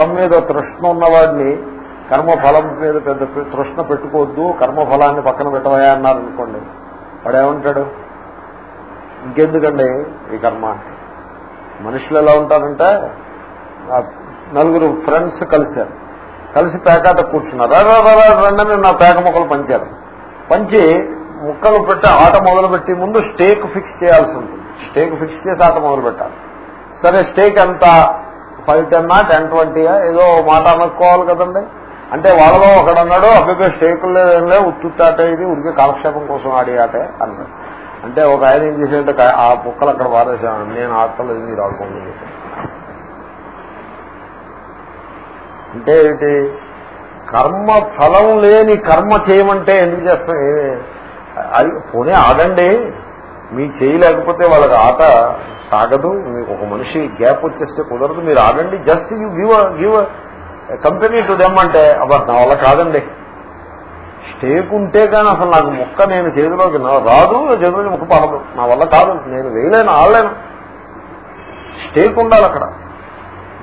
ఫలం మీద తృష్ణ ఉన్నవాడిని కర్మఫలం మీద పెద్ద తృష్ణ పెట్టుకోవద్దు కర్మఫలాన్ని పక్కన పెట్టవయా అన్నారు అనుకోండి. వాడు ఏమంటాడు ఇంకెందుకండి ఈ కర్మ? మనుషులు ఎలా ఉంటారంటే? నలుగురు ఫ్రెండ్స్ కలిశారు. కలిసి పేకాట కూర్చున్నారు. రా, రండి నా పేక మొక్కలు పంచారు. పంచి ముక్కలు పెట్టి ఆట మొదలు పెట్టి ముందు స్టేక్ ఫిక్స్ చేయాల్సి ఉంటుంది. స్టేక్ ఫిక్స్ చేసి ఆట మొదలు పెట్టాలి సరే స్టేక్ ఎంత? ఫైవ్ టెన్నా టెన్ ట్వంటీయా ఏదో మాట అనుకోవాలి కదండి. అంటే వాళ్ళలో ఒకడన్నాడు అబ్బాయి స్టేకులు లేదంలే ఉత్తుత్తాట ఇది ఉరికి కాలక్షేపం కోసం ఆడే ఆటే అన్నాడు. అంటే ఒక ఆయన ఏం చేసేట ఆ కుక్కలు అక్కడ పారేసాను నేను ఆడతలేదు మీరు ఆడుకోండి అంటే ఏంటి? కర్మ ఫలం లేని కర్మ చేయమంటే ఎందుకు చేస్తాం? అది పోనీ ఆడండి మీకు చేయలేకపోతే వాళ్ళకి ఆట సాగదు మీకు ఒక మనిషి గ్యాప్ వచ్చేస్తే కుదరదు మీరు ఆగండి just you give give company to them అంటే అబ్బా నా వల్ల కాదండి. స్టేక్ ఉంటే కానీ అసలు నాకు ముక్క నేను చేతిలోకి నా- రాదు చేతిలోకి ముక్క పడదు. నా వల్ల కాదు నేను వేయలేను ఆడలేను. స్టేక్ ఉండాలి అక్కడ.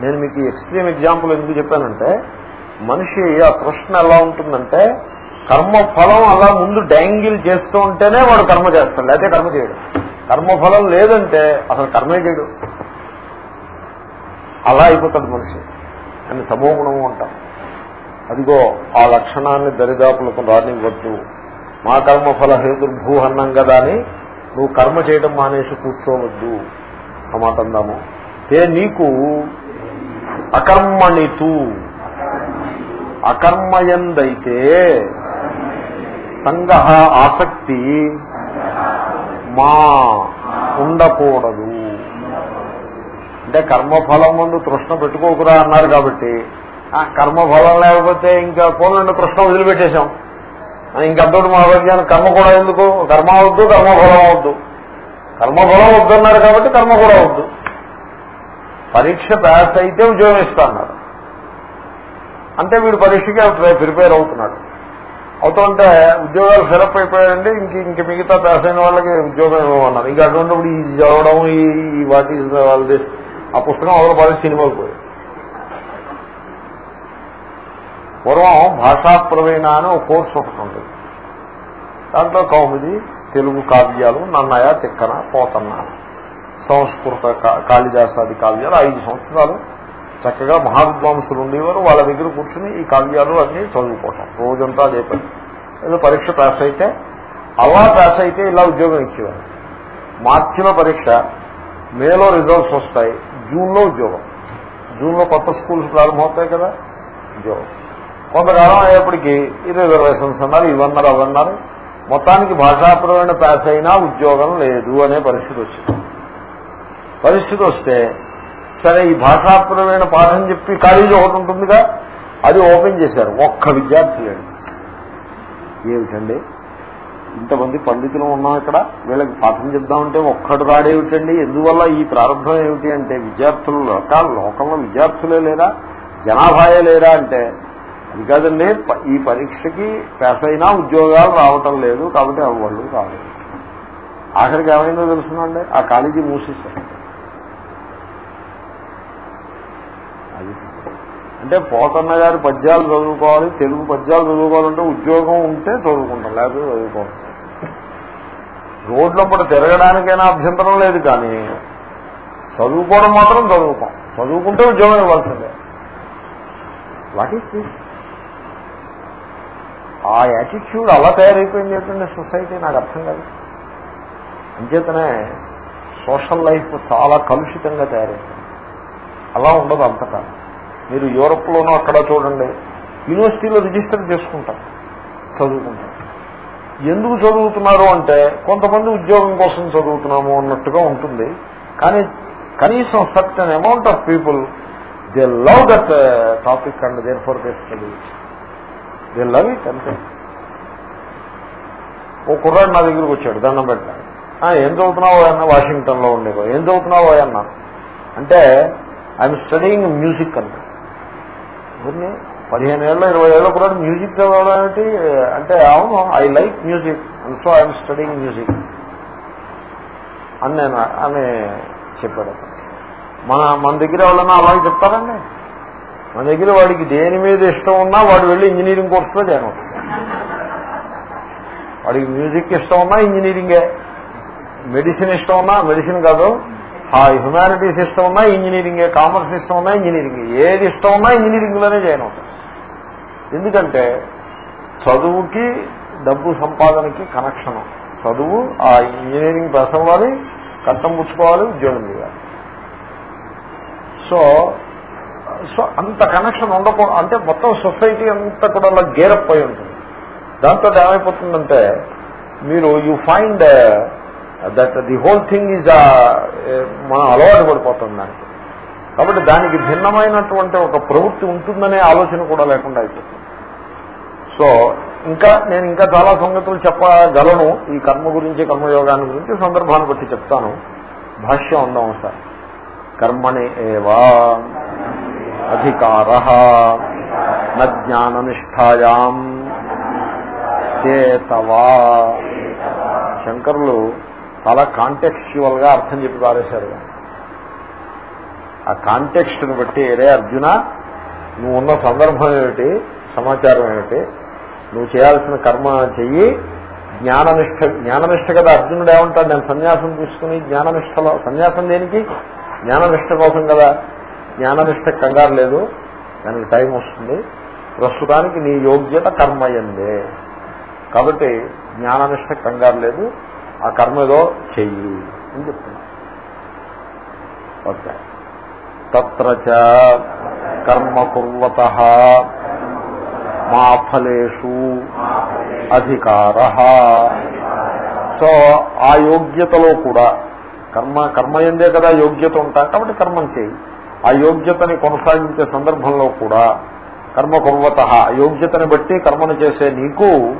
నేను మీకు ఎక్స్ట్రీమ్ ఎగ్జాంపుల్ ఎందుకు చెప్పానంటే మనిషి ఆ ప్రశ్న ఎలా ఉంటుందంటే కర్మ ఫలం అలా ముందు డ్యాంగిల్ చేస్తూ ఉంటేనే వాడు కర్మ చేస్తాడు లేకపోతే కర్మ చేయడం. కర్మఫలం లేదంటే అసలు కర్మే చేయడు. అలా అయిపోతాడు మనిషి. అని తమోగుణము అంటాం. అదిగో ఆ లక్షణాన్ని దరిదాపులకు రానివ్వద్దు. మా కర్మఫల హేతుర్భూ అన్నం కదా అని నువ్వు కర్మ చేయడం మానేసి కూర్చోవద్దు. ఆ మాట అందాము. ఏ నీకు అకర్మణితు. అకర్మయందైతే సంగ ఆసక్తి మా ఉండకూడదు. అంటే కర్మఫలం ముందు తృష్ణ పెట్టుకోకురా అన్నారు కాబట్టి ఆ కర్మఫలం లేకపోతే ఇంకా పోలండి తృష్ణ వదిలిపెట్టేశాం. ఇంకంతటి మహాభాగ్యాన్ని కర్మ కూడా ఎందుకు? కర్మ అవద్దు కర్మఫలం అవద్దు కర్మఫలం వద్దన్నారు కాబట్టి కర్మ కూడా వద్దు. పరీక్ష పాస్ అయితే ఉద్యోగం ఇస్తా అన్నారు. అంటే వీడు పరీక్షకి ప్రిపేర్ అవుతున్నాడు. అవుతుంటే ఉద్యోగాలు ఫిలప్ అయిపోయాయండి ఇంక ఇంక మిగతా పాస్ అయిన వాళ్ళకి ఉద్యోగం ఇవ్వమన్నారు. ఇంకా అటువంటిప్పుడు ఈ చదవడం ఈ వాటి వాళ్ళది ఆ పుస్తకం అవతల పడి సినిమాకి పోయి పూర్వం భాషా ప్రవీణ అని ఒక కోర్సు ఒకటి ఉంటుంది. దాంట్లో కౌముది తెలుగు కావ్యాలు నన్నయ తిక్కన పోతన్న సంస్కృత కా- కాళిదాసాది కావ్యాలు ఐదు సంవత్సరాలు చక్కగా మహావిద్వాంసులు ఉండేవారు వాళ్ళ దగ్గర కూర్చుని ఈ కావ్యాలు అన్నీ చదువుకోవటం. రోజంతా అదే పని. ఏదో పరీక్ష పాస్ అయితే అలా పాస్ అయితే ఇలా ఉద్యోగం ఇచ్చేవారు. మార్చిలో పరీక్ష మేలో రిజల్ట్స్ వస్తాయి జూన్లో ఉద్యోగం. జూన్లో కొత్త స్కూల్స్ ప్రారంభమవుతాయి కదా ఉద్యోగం. కొంతకాలం అయ్యేప్పటికీ ఈ రిజర్వేషన్స్ అన్నారు ఇవన్నారు అవన్నారు మొత్తానికి భాషాపరమైన పాస్ అయినా ఉద్యోగం లేదు అనే పరిస్థితి వచ్చింది. పరిస్థితి వస్తే సరే ఈ భాషాపరమైన పాఠం చెప్పి కాలేజీ ఒకటి ఉంటుందిగా అది ఓపెన్ చేశారు. ఒక్క విద్యార్థి లేడు. ఏమిటండి? ఇంతమంది పండితులు ఉన్నాం ఇక్కడ వీళ్ళకి పాఠం చెప్దామంటే ఒక్కడు రాడేమిటండి? ఎందువల్ల ఈ ప్రారంభం ఏమిటి అంటే విద్యార్థులు రకాల లోకంలో విద్యార్థులే లేరా? జనాభాయే లేరా అంటే? అది కాదండి ఈ పరీక్షకి పాస్ అయినా ఉద్యోగాలు రావటం లేదు కాబట్టి వాళ్ళు రాలేదు. ఆఖరికి ఏమైందో తెలుసునండి ఆ కాలేజీ మూసేశారు. అంటే పోతన్న గారి పద్యాలు చదువుకోవాలి తెలుగు పద్యాలు చదువుకోవాలంటే ఉద్యోగం ఉంటే చదువుకుంటాం లేకపోతే చదువుకోవాలి రోడ్ల పడి తిరగడానికైనా అభ్యంతరం లేదు కానీ చదువుకోవడం మాత్రం చదువుకోం. చదువుకుంటే ఉద్యోగం ఇవ్వాల్సిందే. వాట్ ఈస్ దిస్ ఆ యాటిట్యూడ్ అలా తయారైపోయింది ఏంటంటే సొసైటీ నాకు అర్థం కాదు. అంచేతనే సోషల్ లైఫ్ చాలా కలుషితంగా తయారైంది అలా ఉండదు అంతకాలం మీరు యూరప్లోనూ అక్కడ చూడండి. యూనివర్సిటీలో రిజిస్టర్ చేసుకుంటారు. చదువుకుంటారు. ఎందుకు చదువుతున్నారు అంటే కొంతమంది ఉద్యోగం కోసం చదువుతున్నాము అన్నట్టుగా ఉంటుంది. కానీ కనీసం certain amount of people they love that uh, topic and therefore they study. They love it అంతే. ఓ కుర్రాడు నా దగ్గరికి వచ్చాడు దండం పెట్టాడు. ఏం చదువుతున్నావు అన్న వాషింగ్టన్లో ఉండేవా ఏం చదువుతున్నావు అన్న? అంటే ఐఎమ్ స్టడీయింగ్ మ్యూజిక్ అంటారు ఇవన్నీ పదిహేను ఏళ్ళ ఇరవై ఏళ్ళ కూడా మ్యూజిక్ చదవడం అంటే అవును I like music and so I'm studying music అని నేను అని చెప్పాడు. మన మన దగ్గర ఎవరన్నా అలాగే చెప్తారండి? మన దగ్గర వాడికి దేని మీద ఇష్టం ఉన్నా వాడు వెళ్ళి ఇంజనీరింగ్ కోర్సులో జాయిన్ అవుతాడు. వాడికి మ్యూజిక్ ఇష్టం ఉన్నా ఇంజనీరింగే మెడిసిన్ ఇష్టం ఉన్నా మెడిసిన్ కాదు. హ్యుమానిటీస్ ఇష్టం ఉన్నా ఇంజనీరింగే కామర్స్ ఇష్టం ఉన్నా ఇంజనీరింగ్. ఏది ఇష్టం ఉన్నా ఇంజనీరింగ్లోనే జాయిన్ అవుతాడు ఎందుకంటే చదువుకి డబ్బు సంపాదనకి కనెక్షన్ చదువు ఆ ఇంజనీరింగ్ పాస్ అవ్వాలి కట్టం పుచ్చుకోవాలి ఉద్యోగం చేయాలి. సో సో అంత కనెక్షన్ ఉండకూడదు. అంటే మొత్తం సొసైటీ అంతా కూడా అలా గేరప్ అయి ఉంటుంది. దాంతో ఏమైపోతుందంటే మీరు you find that the whole thing is మనం అలవాటు పడిపోతుంది దానికి. కాబట్టి దానికి భిన్నమైనటువంటి ఒక ప్రవృత్తి ఉంటుందనే ఆలోచన కూడా లేకుండా అయిపోతుంది. సో ఇంకా నేను ఇంకా చాలా సంగతులు చెప్పగలను. ఈ కర్మ గురించి కర్మయోగాన్ని గురించి సందర్భాన్ని బట్టి చెప్తాను. భాష్యం ఉందాం సార్. కర్మణి ఏవా అధికార జ్ఞాననిష్టాయాం చేతవా. శంకరులు చాలా కాంటెక్చువల్గా అర్థం చెప్పి పారేశారు. ఆ కాంటెక్స్ట్ను బట్టి ఏరే అర్జున నువ్వు ఉన్న సందర్భం ఏమిటి సమాచారం ఏమిటి నువ్వు చేయాల్సిన కర్మ చెయ్యి జ్ఞాననిష్ట జ్ఞాననిష్ట కదా అర్జునుడు ఏమంటాడు నేను సన్యాసం తీసుకుని జ్ఞాననిష్టలో సన్యాసం దేనికి? జ్ఞాననిష్ట కోసం కదా. జ్ఞాననిష్ట కంగారు లేదు దానికి టైం వస్తుంది. ప్రస్తుతానికి నీ యోగ్యత కర్మయ్యందే కాబట్టి జ్ఞాననిష్ట కంగారు లేదు ఆ కర్మ ఏదో చెయ్యి అని చెప్తున్నా. ఓకే. తత్ర కర్మ కుర్వత మా ఫలేషు అధికార. సో ఆ యోగ్యతలో కూడా కర్మ కర్మ ఎందే కదా యోగ్యత ఉంటా కాబట్టి కర్మం చేయి ఆ యోగ్యతని కొనసాగించే సందర్భంలో కూడా కర్మ కుర్వత యోగ్యతని బట్టి కర్మను చేసే నీకు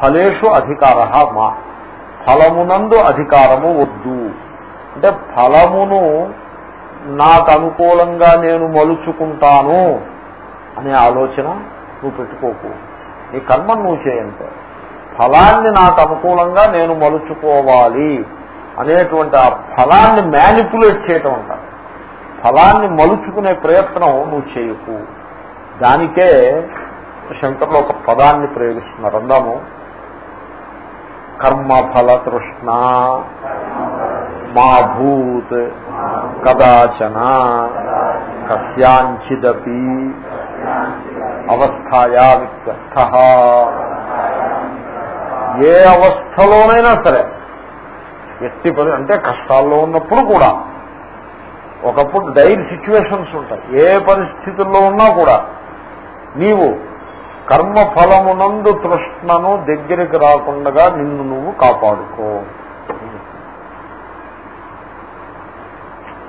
ఫలేషు అధికార మా. ఫలమునందు అధికారము వద్దు. అంటే ఫలమును నాకు అనుకూలంగా నేను మలుచుకుంటాను అనే ఆలోచన నువ్వు పెట్టుకోకు. నీ కర్మ నువ్వు చేయంటే ఫలాన్ని నాకు అనుకూలంగా నేను మలుచుకోవాలి అనేటువంటి ఆ ఫలాన్ని మ్యానిపులేట్ చేయటం అంట. ఫలాన్ని మలుచుకునే ప్రయత్నం నువ్వు చేయకు. దానికే శంకర్లో ఒక పదాన్ని ప్రయోగిస్తున్నారు. అందాము కర్మఫల తృష్ణ మా భూత్ కదాచన కస్యాంచిదపి అవస్థాయా విత్యర్థ ఏ అవస్థలోనైనా సరే ఎట్టి పని అంటే కష్టాల్లో ఉన్నప్పుడు కూడా ఒకప్పుడు డైరీ సిచ్యువేషన్స్ ఉంటాయి. ఏ పరిస్థితుల్లో ఉన్నా కూడా నీవు కర్మఫలమునందు తృష్ణను దగ్గరికి రాకుండా నిన్ను నువ్వు కాపాడుకో.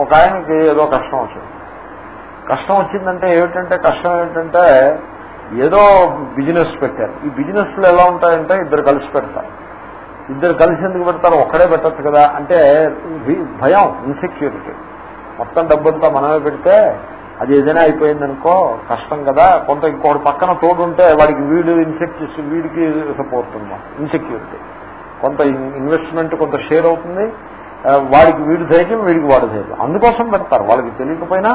ఒక ఆయనకి ఏదో కష్టం వచ్చింది. కష్టం వచ్చిందంటే ఏమిటంటే కష్టం ఏమిటంటే ఏదో బిజినెస్ పెట్టారు. ఈ బిజినెస్లు ఎలా ఉంటాయంటే ఇద్దరు కలిసి పెడతారు. ఇద్దరు కలిసి ఎందుకు పెడతారు? ఒక్కడే పెట్టచ్చు కదా. అంటే భయం ఇన్సెక్యూరిటీ మొత్తం డబ్బంతా మనమే పెడితే అది ఏదైనా అయిపోయిందనుకో కష్టం కదా. కొంత ఇంకోటి పక్కన తోడుంటే వాడికి వీడు ఇన్సెక్ట్ వీడికి సపోర్ట్ ఉందా? ఇన్సెక్యూరిటీ కొంత ఇన్వెస్ట్మెంట్ కొంత షేర్ అవుతుంది. వాడికి వీడు ధైర్యం వీడికి వాడు ధైర్యం. అందుకోసం పెడతారు. వాళ్ళకి తెలియకపోయినా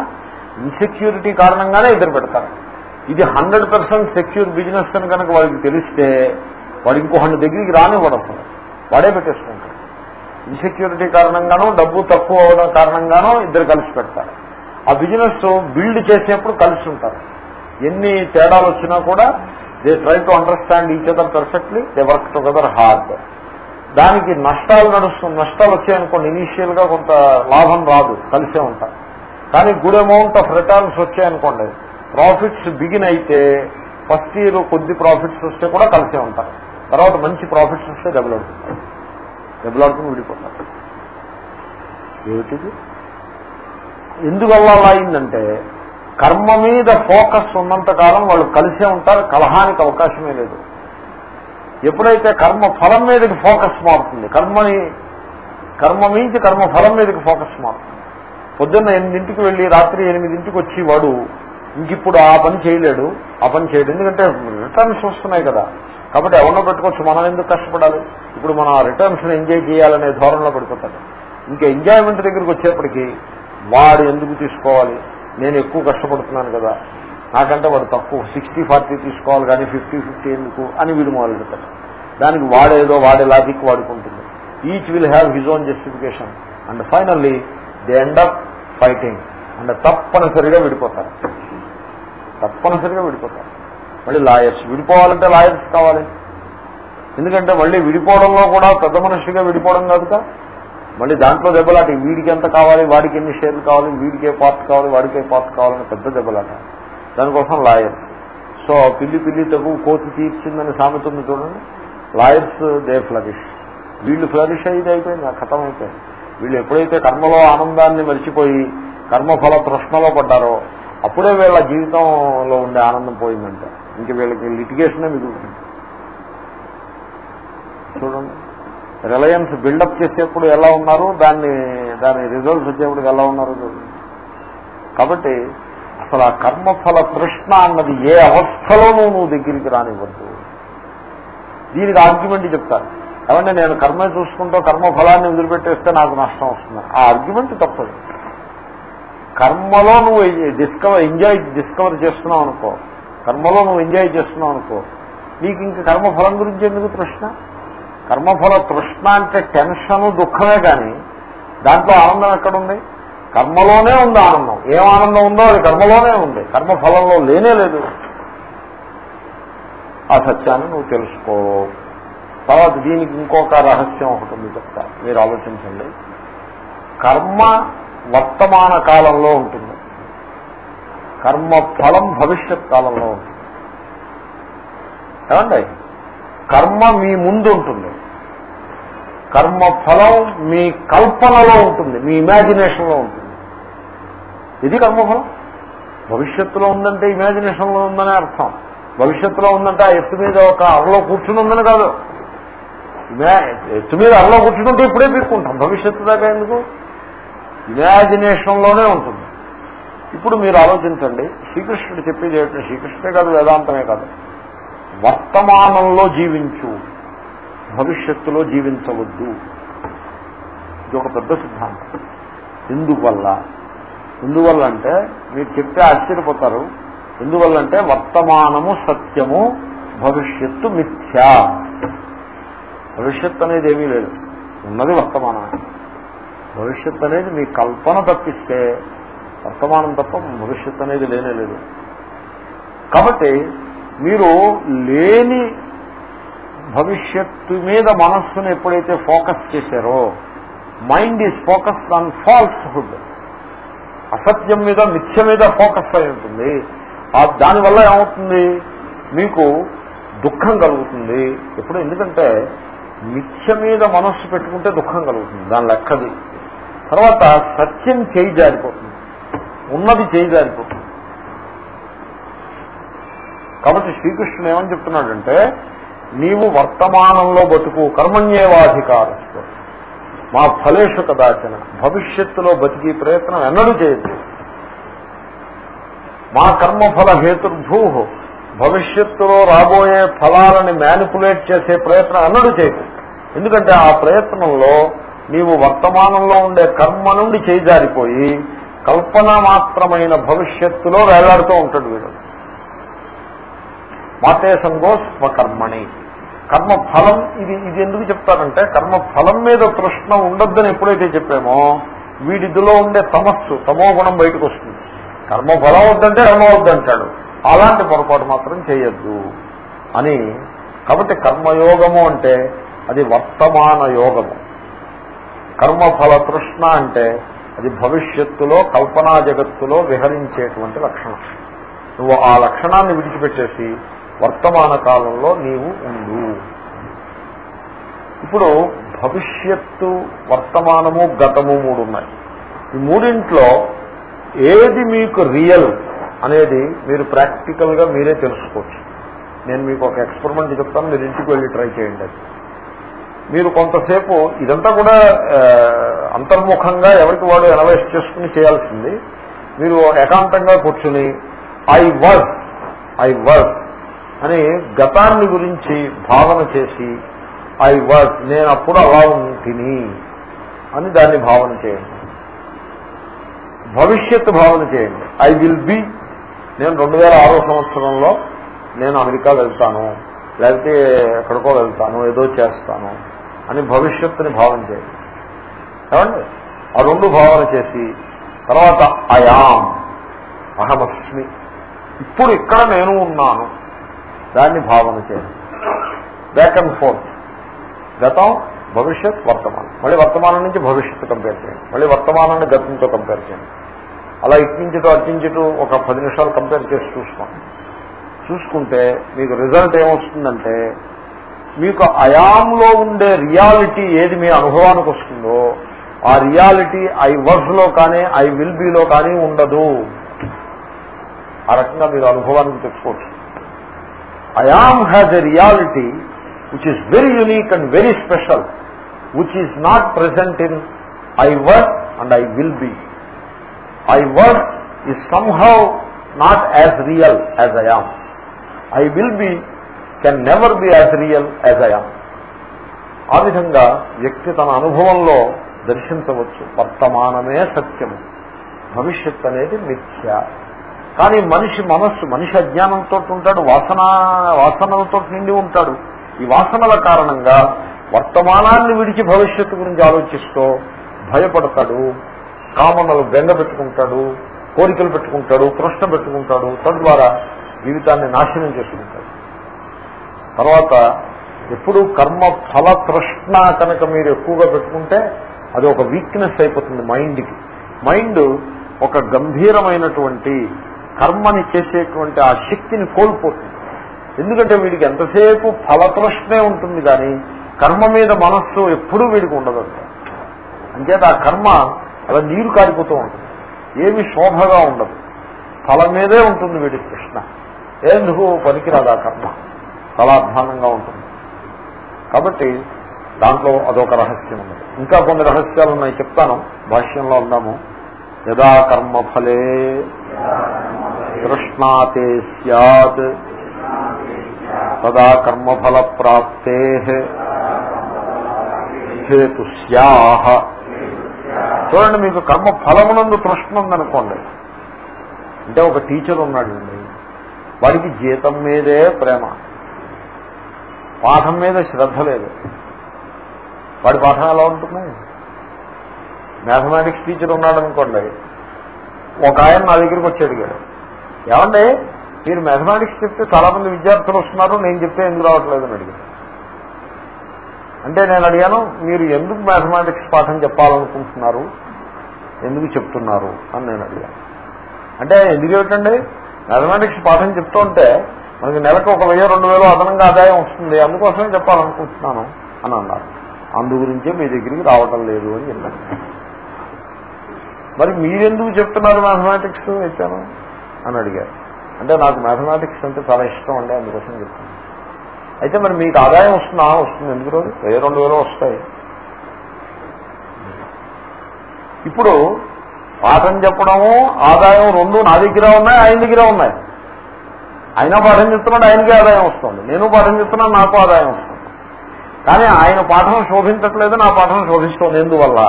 ఇన్సెక్యూరిటీ కారణంగానే ఇద్దరు పెడతారు. ఇది హండ్రెడ్ పర్సెంట్ సెక్యూర్ బిజినెస్ అని కనుక వాడికి తెలిస్తే వాడు ఇంకో హండ్రెడ్ దగ్గరికి రానివ్వడం అసలు. వాడే పెట్టేసుకుంటాడు. ఇన్సెక్యూరిటీ కారణంగానో డబ్బు తక్కువ అవడం కారణంగానో ఇద్దరు కలిసి పెడతారు. ఆ బిజినెస్ బిల్డ్ చేసేప్పుడు కలిసి ఉంటారు. ఎన్ని తేడాలు వచ్చినా కూడా they try to understand each other perfectly they work together hard దానికి నష్టాలు నడుస్తుంది నష్టాలు వచ్చాయనుకోండి ఇనీషియల్గా కొంత లాభం రాదు కలిసే ఉంటారు. కానీ గుడ్ అమౌంట్ ఆఫ్ రిటర్న్స్ వచ్చాయనుకోండి ప్రాఫిట్స్ బిగిన్ అయితే ఫస్ట్ ఇయర్ కొద్ది ప్రాఫిట్స్ వస్తే కూడా కలిసే ఉంటారు. తర్వాత మంచి ప్రాఫిట్స్ వస్తే డెవలప్ దెబ్బలాడుతుంటారు డెవలప్ విడిపోతారు. ఏమిటిది? ఎందువల్ల అలా అయిందంటే కర్మ మీద ఫోకస్ ఉన్నంత కాలం వాళ్ళు కలిసే ఉంటారు కలహానికి అవకాశమే లేదు. ఎప్పుడైతే కర్మ ఫలం మీదకి ఫోకస్ మారుతుంది కర్మని కర్మ మించి కర్మ ఫలం మీదకి ఫోకస్ మారుతుంది. పొద్దున్న ఎనిమిదింటికి వెళ్ళి రాత్రి ఎనిమిదింటికి వచ్చి వాడు ఇంకిప్పుడు ఆ పని చేయలేడు ఆ పని చేయడు. ఎందుకంటే రిటర్న్స్ వస్తున్నాయి కదా. కాబట్టి ఎవరినో పెట్టుకోవచ్చు మనం ఎందుకు కష్టపడాలి? ఇప్పుడు మనం ఆ రిటర్న్స్ ఎంజాయ్ చేయాలనే ధోరణిలో పడిపోతాడు ఇంకా ఎంజాయ్మెంట్ దగ్గరికి వచ్చేప్పటికీ వాడు ఎందుకు తీసుకోవాలి? నేను ఎక్కువ కష్టపడుతున్నాను కదా. నాకంటే వాడు తక్కువ. సిక్స్టీ ఫార్టీ తీసుకోవాలి కానీ ఫిఫ్టీ ఫిఫ్టీ ఎందుకు అని వీడు మొదలు పెడతాడు దానికి వాడేదో వాడే logic వాడుకుంటుంది. Each will have his own justification and finally the end of fighting and తప్పనిసరిగా విడిపోతారు. తప్పనిసరిగా విడిపోతారు. మళ్ళీ లాయర్స్ విడిపోవాలంటే లాయర్స్ కావాలి. ఎందుకంటే మళ్ళీ విడిపోవడంలో కూడా పెద్ద మనిషిగా విడిపోవడం కాదుగా మళ్ళీ దాంట్లో దెబ్బలాట వీడికి ఎంత కావాలి వాడికి ఎన్ని షేర్లు కావాలి వీడికే పార్ట్ కావాలి వాడికే పార్ట్ కావాలని పెద్ద దెబ్బలాట. దానికోసం లాయర్స్. సో పిల్లి పిల్లి తగు కోతి తీర్చిందని సామెత ఉంది చూడండి. Lawyers they flourish. వీళ్ళు ఫ్లరిష్ అయితే అయిపోయింది ఆ కథం అయిపోయింది. వీళ్ళు ఎప్పుడైతే కర్మలో ఆనందాన్ని మరిచిపోయి కర్మఫల ప్రశ్నలో పడ్డారో అప్పుడే వీళ్ళ జీవితంలో ఉండే ఆనందం పోయిందంటే. ఇంక వీళ్ళకి లిటిగేషనే మిగులుతుంది. చూడండి. రిలయన్స్ బిల్డప్ చేసేప్పుడు ఎలా ఉన్నారు? దాన్ని దాని రిజల్ట్స్ వచ్చేప్పుడు ఎలా ఉన్నారు కాబట్టి అసలు ఆ కర్మఫల తృష్ణ అన్నది ఏ అవస్థలోనూ నువ్వు దగ్గరికి రానివ్వద్దు. దీనికి ఆర్గ్యుమెంట్ చెప్తారు. ఏమంటే నేను కర్మ చూసుకుంటూ కర్మఫలాన్ని వదిలిపెట్టేస్తే నాకు నష్టం వస్తుంది. ఆ ఆర్గ్యుమెంట్ తప్పదు. కర్మలో నువ్వు డిస్కవర్ ఎంజాయ్ డిస్కవర్ చేస్తున్నావు అనుకో. కర్మలో నువ్వు ఎంజాయ్ చేస్తున్నావు అనుకో. నీకు ఇంక కర్మఫలం గురించి ఎందుకు ప్రశ్న కర్మఫల తృష్ణ అంటే టెన్షన్ దుఃఖమే కానీ దాంట్లో ఆనందం ఎక్కడుంది? కర్మలోనే ఉంది ఆనందం. ఏం ఆనందం ఉందో అది కర్మలోనే ఉంది. కర్మఫలంలో లేనే లేదు. ఆ సత్యాన్ని నువ్వు తెలుసుకో. తర్వాత దీనికి ఇంకొక రహస్యం ఒకటి ఉంది చెప్తా. మీరు ఆలోచించండి. కర్మ వర్తమాన కాలంలో ఉంటుంది. కర్మ ఫలం భవిష్యత్ కాలంలో ఉంటుంది. ఏమండి? కర్మ మీ ముందు ఉంటుంది. కర్మ ఫలం మీ కల్పనలో ఉంటుంది మీ ఇమాజినేషన్లో ఉంటుంది. ఇది కర్మఫలం. భవిష్యత్తులో ఉందంటే ఇమాజినేషన్లో ఉందనే అర్థం. భవిష్యత్తులో ఉందంటే ఆ ఎత్తు మీద ఒక అరలో కూర్చుని ఉందని కాదు. ఎత్తు మీద అరలో కూర్చుంటే ఇప్పుడే పీక్కుంటాం. భవిష్యత్తు దాకా ఎందుకు? ఇమాజినేషన్లోనే ఉంటుంది. ఇప్పుడు మీరు ఆలోచించండి. శ్రీకృష్ణుడు చెప్పేది ఏమిటంటే శ్రీకృష్ణుడే కాదు వేదాంతమే కాదు. వర్తమానంలో జీవించు. భవిష్యత్తులో జీవించవద్దు. ఇది ఒక పెద్ద సిద్ధాంతం. ఎందువల్ల? ఎందువల్ల అంటే మీరు చెప్తే ఆశ్చర్యపోతారు. ఎందువల్లంటే వర్తమానము సత్యము భవిష్యత్తు మిథ్యా. భవిష్యత్తు అనేది ఏమీ లేదు. ఉన్నది వర్తమానమే. భవిష్యత్తు అనేది మీ కల్పన తప్పిస్తే వర్తమానం తప్ప భవిష్యత్తు అనేది లేనే లేదు. కాబట్టి మీరు లేని భవిష్యత్తు మీద మనస్సును ఎప్పుడైతే ఫోకస్ చేశారో mind is focus on falsehood అసత్యం మీద మిథ్య మీద ఫోకస్ అయి ఉంటుంది. దానివల్ల ఏమవుతుంది? మీకు దుఃఖం కలుగుతుంది. ఎప్పుడు? ఎందుకంటే మిథ్య మీద మనస్సు పెట్టుకుంటే దుఃఖం కలుగుతుంది. దాని లెక్కది. తర్వాత సత్యం చేయి జారిపోతుంది. ఉన్నది చేయి జారిపోతుంది. కాబట్టి శ్రీకృష్ణుడు ఏమని చెప్తున్నాడంటే నీవు వర్తమానంలో బతుకు కర్మణ్యేవాధికారస్తు మా ఫలేషు కదాచన. భవిష్యత్తులో బతికి ప్రయత్నం ఎన్నడూ చేయొద్దు. మా కర్మఫల హేతుర్భూ భవిష్యత్తులో రాబోయే ఫలాలని మ్యానిపులేట్ చేసే ప్రయత్నం అన్నడు చేయదు ఎందుకంటే ఆ ప్రయత్నంలో నీవు వర్తమానంలో ఉండే కర్మ నుండి చేజారిపోయి కల్పన మాత్రమైన భవిష్యత్తులో వేలాడుతూ ఉంటాడు వీడు. మాతే సంగో స్వకర్మణి కర్మ ఫలం ఇది ఇది ఎందుకు చెప్తారంటే కర్మ ఫలం మీద తృష్ణ ఉండొద్దని ఎప్పుడైతే చెప్పామో వీడిదిలో ఉండే తమస్సు తమో గుణం బయటకు వస్తుంది కర్మ ఫలం వద్దంటే కర్మ వద్దంటాడు. అలాంటి పొరపాటు మాత్రం చేయొద్దు అని. కాబట్టి కర్మయోగము అంటే అది వర్తమాన యోగము. కర్మఫల తృష్ణ అంటే అది భవిష్యత్తులో కల్పనా జగత్తులో విహరించేటువంటి లక్షణం. నువ్వు ఆ లక్షణాన్ని విడిచిపెట్టేసి వర్తమాన కాలంలో నీవు ఉండు. ఇప్పుడు భవిష్యత్తు వర్తమానము గతము మూడు ఉన్నాయి ఈ మూడింట్లో ఏది మీకు రియల్ అనేది మీరు ప్రాక్టికల్గా మీరే తెలుసుకోవచ్చు. నేను మీకు ఒక ఎక్స్పెరిమెంట్ చెప్తాను మీరు ఇంటికి వెళ్ళి ట్రై చేయండి అది. మీరు కొంతసేపు ఇదంతా కూడా అంతర్ముఖంగా ఎవరికి వాడు అనలైజ్ చేసుకుని చేయాల్సింది. మీరు ఏకాంతంగా కూర్చుని ఐ వర్క్ ఐ వర్క్ అని గతాన్ని గురించి భావన చేసి ఐ వాజ్ నేను అప్పుడు అలా తిని అని దాన్ని భావన చేయండి. భవిష్యత్తు భావన చేయండి. ఐ విల్ బి నేను రెండు వేల ఆరో సంవత్సరంలో నేను అమెరికా వెళ్తాను లేకపోతే ఎక్కడికో వెళ్తాను ఏదో చేస్తాను అని భవిష్యత్తుని భావన చేయండి. ఏమండి? ఆ రెండు భావన చేసి తర్వాత అయాం అహమస్మి ఇప్పుడు ఇక్కడ నేను ఉన్నాను దాన్ని భావన చేయాలి. బ్యాక్ అండ్ ఫోర్త్ గతం భవిష్యత్ వర్తమానం. మళ్ళీ వర్తమానం నుంచి భవిష్యత్తు కంపేర్ చేయండి. మళ్ళీ వర్తమానాన్ని గతంతో కంపేర్ చేయండి. అలా ఇట్టించుటూ అట్టించుటూ ఒక పది నిమిషాలు కంపేర్ చేసి చూసుకోండి చూసుకుంటే మీకు రిజల్ట్ ఏమొస్తుందంటే మీకు అయాంలో ఉండే రియాలిటీ ఏది మీ అనుభవానికి వస్తుందో ఆ రియాలిటీ ఐ వర్స్లో కానీ ఐ విల్ బీలో కానీ ఉండదు. ఆ రకంగా మీరు అనుభవానికి తెచ్చుకోవచ్చు. I am has a reality which is very unique and very special which is not present in I i and I will be I somehow is somehow not as real as i I will be can never be as real as am. ఆ విధంగా వ్యక్తి తన అనుభవంలో దర్శించవచ్చు. వర్తమానమే సత్యము. భవిష్యత్ అనేది మిథ్య. కానీ మనిషి మనస్సు మనిషి అజ్ఞానంతో ఉంటాడు వాసన వాసనలతో నిండి ఉంటాడు. ఈ వాసనల కారణంగా వర్తమానాన్ని విడిచి భవిష్యత్తు గురించి ఆలోచిస్తూ భయపడతాడు కామనలు బెంగ పెట్టుకుంటాడు కోరికలు పెట్టుకుంటాడు కృష్ణ పెట్టుకుంటాడు తద్వారా జీవితాన్ని నాశనం చేసుకుంటాడు. తర్వాత ఎప్పుడు కర్మ ఫల తృష్ణ కనుక మీరు ఎక్కువగా పెట్టుకుంటే అది ఒక వీక్నెస్ అయిపోతుంది మైండ్కి మైండ్ ఒక గంభీరమైనటువంటి కర్మని చేసేటువంటి ఆ శక్తిని కోల్పోతుంది. ఎందుకంటే వీడికి ఎంతసేపు ఫలతృష్ణే ఉంటుంది కానీ కర్మ మీద మనస్సు ఎప్పుడూ వీడికి ఉండదంట అంచేత ఆ కర్మ అలా నీరు కారిపోతూ ఉంటుంది. ఏమి శోభగా ఉండదు. ఫలం మీదే ఉంటుంది వీడి కృష్ణ. ఎందుకు? పనికిరాదు ఆ కర్మ. చాలా అధ్వానంగా ఉంటుంది. కాబట్టి దాంట్లో అదొక రహస్యం ఉన్నది. ఇంకా కొన్ని రహస్యాలు ఉన్నాయి. చెప్తాను. భాష్యంలో ఉన్నాము యదా కర్మ ఫలే తృష్ణాతే సత్ తదా కర్మఫల ప్రాప్తే హేతు చూడండి మీకు కర్మ ఫలమునందు తృష్ణ ఉందనుకోండి అంటే ఒక టీచర్ ఉన్నాడు వాడికి జీతం మీదే ప్రేమ. పాఠం మీద శ్రద్ధ లేదు. వాడి పాఠం ఎలా ఉంటుంది మ్యాథమెటిక్స్ టీచర్ ఉన్నాడు అనుకోండి ఒక ఆయన నా దగ్గరికి వచ్చి అడిగాడు ఏమండి? మీరు మ్యాథమెటిక్స్ చెప్తే చాలా మంది విద్యార్థులు వస్తున్నారు నేను చెప్తే ఎందుకు రావట్లేదు అని అడిగాను అంటే నేను అడిగాను మీరు ఎందుకు మ్యాథమెటిక్స్ పాఠం చెప్పాలనుకుంటున్నారు? ఎందుకు చెప్తున్నారు? అని నేను అడిగాను. అంటే ఎందుకు ఏమిటండి? మ్యాథమెటిక్స్ పాఠం చెప్తుంటే మనకి నెలకు ఒక వెయ్యి రెండు వేలు అదనంగా ఆదాయం వస్తుంది. అందుకోసమే చెప్పాలనుకుంటున్నాను అని అన్నారు. అందు గురించే మీ దగ్గరికి రావటం లేదు అని చెప్పాను. మరి మీరెందుకు చెప్తున్నారు మ్యాథమెటిక్స్ వచ్చాను అని అడిగారు. అంటే నాకు మ్యాథమెటిక్స్ అంటే చాలా ఇష్టం అండి అందుకోసం చెప్తాను అయితే మరి మీకు ఆదాయం వస్తుందా? వస్తుంది. ఎందుకు రోజు? వెయ్యి రెండు వేలు వస్తాయి. ఇప్పుడు పాఠం చెప్పడము ఆదాయం రెండు నా దగ్గర ఉన్నాయి ఆయన దగ్గర ఉన్నాయి. అయినా పాఠం చెప్తున్నాడు ఆయనకి ఆదాయం వస్తుంది. నేను పాఠం చెప్తున్నాను నాకు ఆదాయం వస్తుంది. కానీ ఆయన పాఠం శోభించట్లేదు నా పాఠం శోభిస్తుంది. ఎందువల్ల?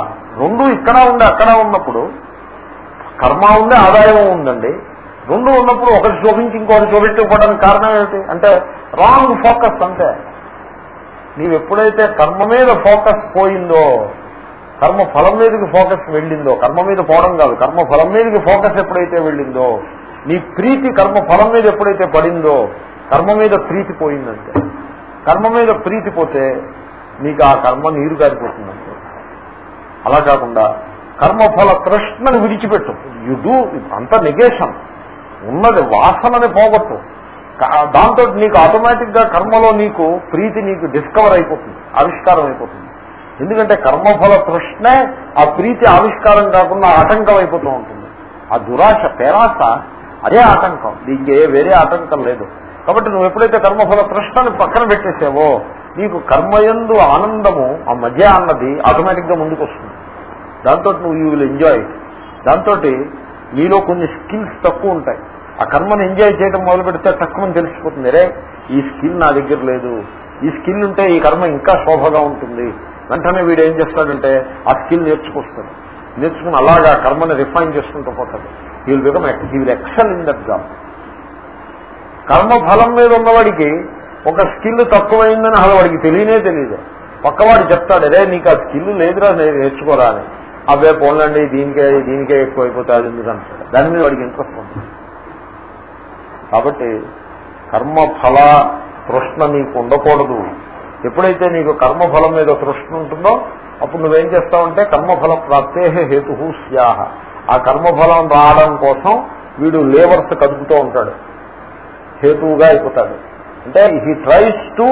రెండు ఇక్కడ ఉండి అక్కడ ఉన్నప్పుడు కర్మ ఉంది ఆదాయం ఉందండి. రెండు ఉన్నప్పుడు ఒకటి శోభించి ఇంకొకటి శోభించకపోవడానికి కారణం ఏమిటి? అంటే రాంగ్ ఫోకస్ అంటే నీవు ఎప్పుడైతే కర్మ మీద ఫోకస్ పోయిందో కర్మ ఫలం మీదకి ఫోకస్ వెళ్ళిందో కర్మ మీద పోవడం కాదు కర్మ ఫలం మీదకి ఫోకస్ ఎప్పుడైతే వెళ్ళిందో నీ ప్రీతి కర్మ ఫలం మీద ఎప్పుడైతే పడిందో కర్మ మీద ప్రీతి పోయిందంటే. కర్మ మీద ప్రీతి పోతే నీకు ఆ కర్మ నీరు గారిపోతుంది అలా కాకుండా కర్మఫల తృష్ణను విడిచిపెట్టు. యు డూ అంత నెగేషన్ ఉన్నది వాసనని పోగొట్టు. దాంతో నీకు ఆటోమేటిక్గా కర్మలో నీకు ప్రీతి నీకు డిస్కవర్ అయిపోతుంది ఆవిష్కారం అయిపోతుంది. ఎందుకంటే కర్మఫల తృష్ణే ఆ ప్రీతి ఆవిష్కారం కాకుండా ఆటంకం అయిపోతూ ఉంటుంది. ఆ దురాశ పేరాశ అదే ఆటంకం. దీనికి వేరే ఆటంకం లేదు. కాబట్టి నువ్వు ఎప్పుడైతే కర్మఫల తృష్ణని పక్కన పెట్టేసావో నీకు కర్మయందు ఆనందము ఆ మధ్య అన్నది ఆటోమేటిక్గా ముందుకు వస్తుంది దాంతో నువ్వు యూ విల్ ఎంజాయ్ దాంతో నీలో కొన్ని స్కిల్స్ తక్కువ ఉంటాయి. ఆ కర్మను ఎంజాయ్ చేయడం మొదలు పెడితే తక్కువ తెలిసిపోతుంది. రే ఈ స్కిల్ నా దగ్గర లేదు. ఈ స్కిల్ ఉంటే ఈ కర్మ ఇంకా శోభగా ఉంటుంది. వెంటనే వీడు ఏం చేస్తాడంటే ఆ స్కిల్ నేర్చుకొస్తాడు. నేర్చుకుని అలాగా కర్మని రిఫైన్ చేసుకుంటూ పోతాడు. He will become he will in that job కర్మఫలం మీద ఉన్నవాడికి ఒక స్కిల్ తక్కువైందని అసలు వాడికి తెలియనే తెలియదు. పక్కవాడు చెప్తాడు అరే నీకు ఆ స్కిల్ లేదురా నేను నేర్చుకోరా అని. అవే పోన్లండి దీనికే దీనికే ఎక్కువ అయిపోతాది ఎందుకంటాడు దాని మీద వాడికి ఇంట్రెస్ట్ ఉంటుంది కాబట్టి కర్మఫల తృష్ణ నీకు ఉండకూడదు. ఎప్పుడైతే నీకు కర్మఫలం మీద తృష్ణ ఉంటుందో అప్పుడు నువ్వేం చేస్తావంటే కర్మఫల ప్రాప్తే హేతు స్యాహ. ఆ కర్మఫలం రావడం కోసం వీడు లేవర్స్ కదుపుతూ ఉంటాడు. హేతువుగా అయిపోతాడు. అంటే he tries to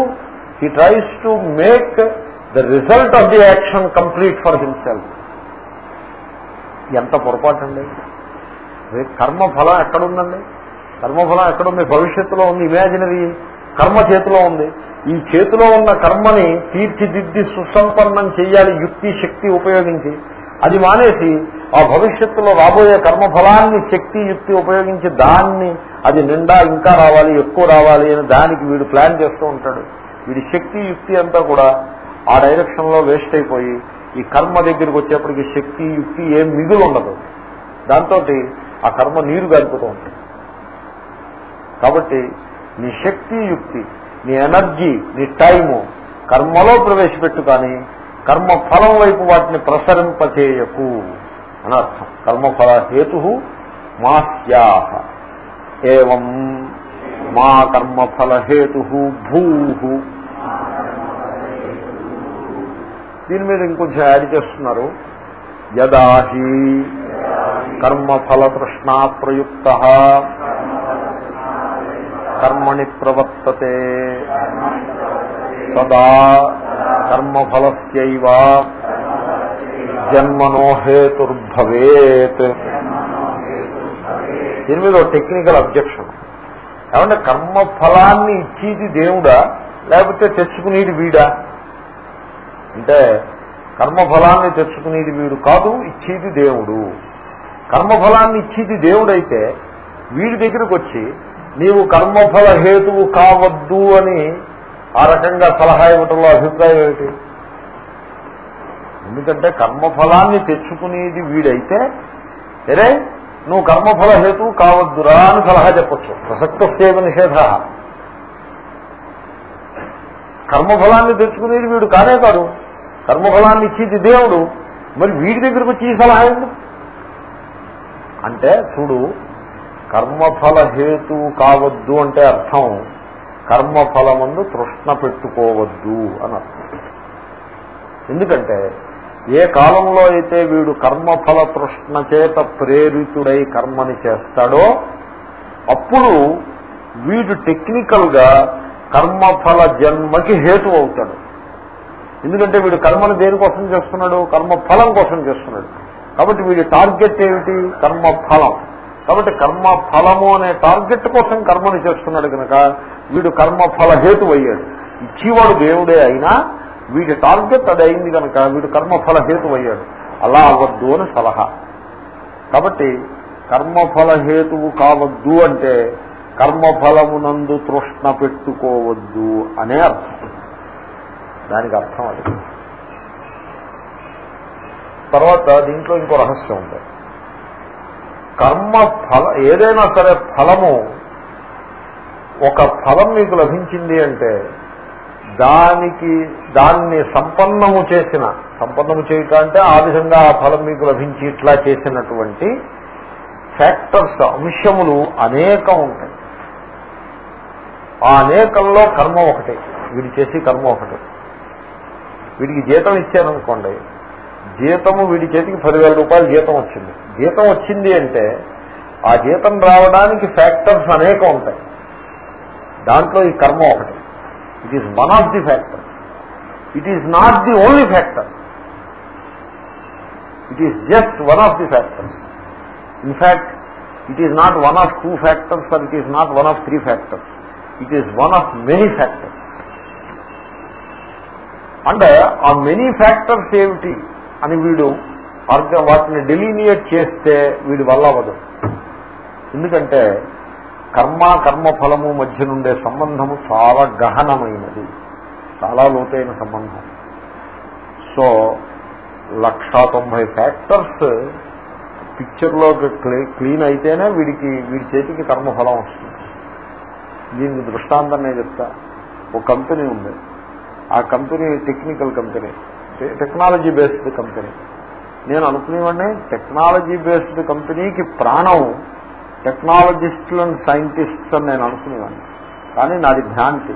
he tries to make the result of the action complete for himself ఎంత పొరపాటు అండి కర్మఫలం ఎక్కడుందండి? కర్మఫలం ఎక్కడుంది? భవిష్యత్తులో ఉంది ఇమాజినరీ కర్మ చేతిలో ఉంది. ఈ చేతిలో ఉన్న కర్మని తీర్చిదిద్ది సుసంపన్నం చేయాలి యుక్తి శక్తి ఉపయోగించి. అది మానేసి ఆ భవిష్యత్తులో రాబోయే కర్మఫలాన్ని శక్తి యుక్తి ఉపయోగించి దాన్ని అది నిండా ఇంకా రావాలి ఎక్కువ రావాలి అని దానికి వీడు ప్లాన్ చేస్తూ ఉంటాడు. వీడి శక్తి యుక్తి అంతా కూడా ఆ డైరెక్షన్లో వేస్ట్ అయిపోయి ఈ కర్మ దగ్గరికి వచ్చేప్పటికి శక్తి యుక్తి ఏం మిగులు ఉండదు. దాంతో ఆ కర్మ నీరు గడుపుతూ ఉంటుంది. కాబట్టి నీ శక్తి యుక్తి నీ ఎనర్జీ నీ టైము కర్మలో ప్రవేశపెట్టు కానీ కర్మ ఫలం వైపు వాటిని ప్రసరింపచేయకు అని అర్థం. కర్మఫల హేతు మా స్యాహ. ఏం మా కర్మఫల హేతు భూ దీని మీద ఇంకొంచెం యాడ్ చేస్తున్నారు. యదాహి కర్మఫల తృష్ణా ప్రయుక్త కర్మణి ప్రవర్తతే. సదా కర్మఫలస్యైవ జన్మనో హేతుర్భవేత్ దీని మీద టెక్నికల్ అబ్జెక్షన్ ఏమంటే కర్మఫలాన్ని ఇచ్చేది దేవుడా? లేకపోతే తెచ్చుకునేది వీడా? అంటే కర్మఫలాన్ని తెచ్చుకునేది వీడు కాదు ఇచ్చేది దేవుడు. కర్మఫలాన్ని ఇచ్చేది దేవుడైతే వీడి దగ్గరకు వచ్చి నీవు కర్మఫల హేతువు కావద్దు అని ఆ రకంగా సలహా ఇవ్వటంలో అభిప్రాయం ఏమిటి? ఎందుకంటే కర్మఫలాన్ని తెచ్చుకునేది వీడైతే సరే నువ్వు కర్మఫల హేతు కావద్దురా అని సలహా చెప్పచ్చు. ప్రసక్త సేవ నిషేధ. కర్మఫలాన్ని తెచ్చుకునేది వీడు కానే కాదు కర్మఫలాన్ని ఇచ్చేది దేవుడు. మరి వీడి దగ్గరకు వచ్చి ఈ సలహా ఏంటి అంటే చూడు కర్మఫల హేతు కావద్దు అంటే అర్థం. కర్మఫలమందు తృష్ణ పెట్టుకోవద్దు అని అర్థం. ఎందుకంటే ఏ కాలంలో అయితే వీడు కర్మఫల తృష్ణ చేత ప్రేరితుడై కర్మని చేస్తాడో అప్పుడు వీడు టెక్నికల్గా కర్మఫల జన్మకి హేతు అవుతాడు. ఎందుకంటే వీడు కర్మను దేనికోసం చేస్తున్నాడు? కర్మ ఫలం కోసం చేస్తున్నాడు. కాబట్టి వీడి టార్గెట్ ఏమిటి? కర్మ ఫలం కాబట్టి కర్మ ఫలము అనే టార్గెట్ కోసం కర్మని చేస్తున్నాడు కనుక వీడు కర్మ ఫల హేతు అయ్యాడు. ఇచ్చేవాడు దేవుడే అయినా వీడి టార్గెట్ అది అయింది కనుక వీడు కర్మఫల హేతు అయ్యాడు. అలా అవ్వద్దు అని సలహా. కాబట్టి కర్మఫల హేతువు కావద్దు అంటే కర్మఫలమునందు తృష్ణ పెట్టుకోవద్దు అనే అర్థం. దానికి అర్థం అది. తర్వాత దీంట్లో ఇంకో రహస్యం ఉంది. కర్మ ఫల ఏదైనా సరే ఫలము ఒక ఫలం మీకు లభించింది అంటే దానికి దాన్ని సంపన్నము చేసిన సంపన్నము చేయట అంటే ఆ విధంగా ఆ ఫలం మీకు లభించి ఇట్లా చేసినటువంటి ఫ్యాక్టర్స్ అంశములు అనేకం ఉంటాయి. ఆ అనేకంలో కర్మ ఒకటి. వీడు చేసి కర్మ ఒకటి. వీడికి జీతం ఇచ్చారనుకోండి జీతము వీడి చేతికి పదివేల రూపాయలు జీతం వచ్చింది. జీతం వచ్చింది అంటే ఆ జీతం రావడానికి ఫ్యాక్టర్స్ అనేకం ఉంటాయి. దాంట్లో ఈ కర్మ ఒకటి. It is one of the factor it is not the only factor it is just one of the factors in fact it is not one of two factors or it is not one of three factors it is one of many factors అంటే ఆ many factors ఏమిటి? అని వీడు అర్థం వాటిని delineate చేస్తే వీడి వల్ల అవ్వదు. ఎందుకంటే కర్మ కర్మఫలము మధ్య నుండే సంబంధము చాలా గహనమైనది. చాలా లోతైన సంబంధం. సో లక్షా తొంభై ఫ్యాక్టర్స్ పిక్చర్లో క్లీన్ అయితేనే వీడికి వీడి చేతికి కర్మఫలం వస్తుంది. దీనికి దృష్టాంతం నేను చెప్తా. ఒక కంపెనీ ఉంది. ఆ company technical company technology based company నేను అనుకునేవాడిని టెక్నాలజీ బేస్డ్ కంపెనీకి ప్రాణం టెక్నాలజిస్టులు అండ్ సైంటిస్ట్స్ అని నేను అనుకునేవాడిని. కానీ నాది భ్రాంతి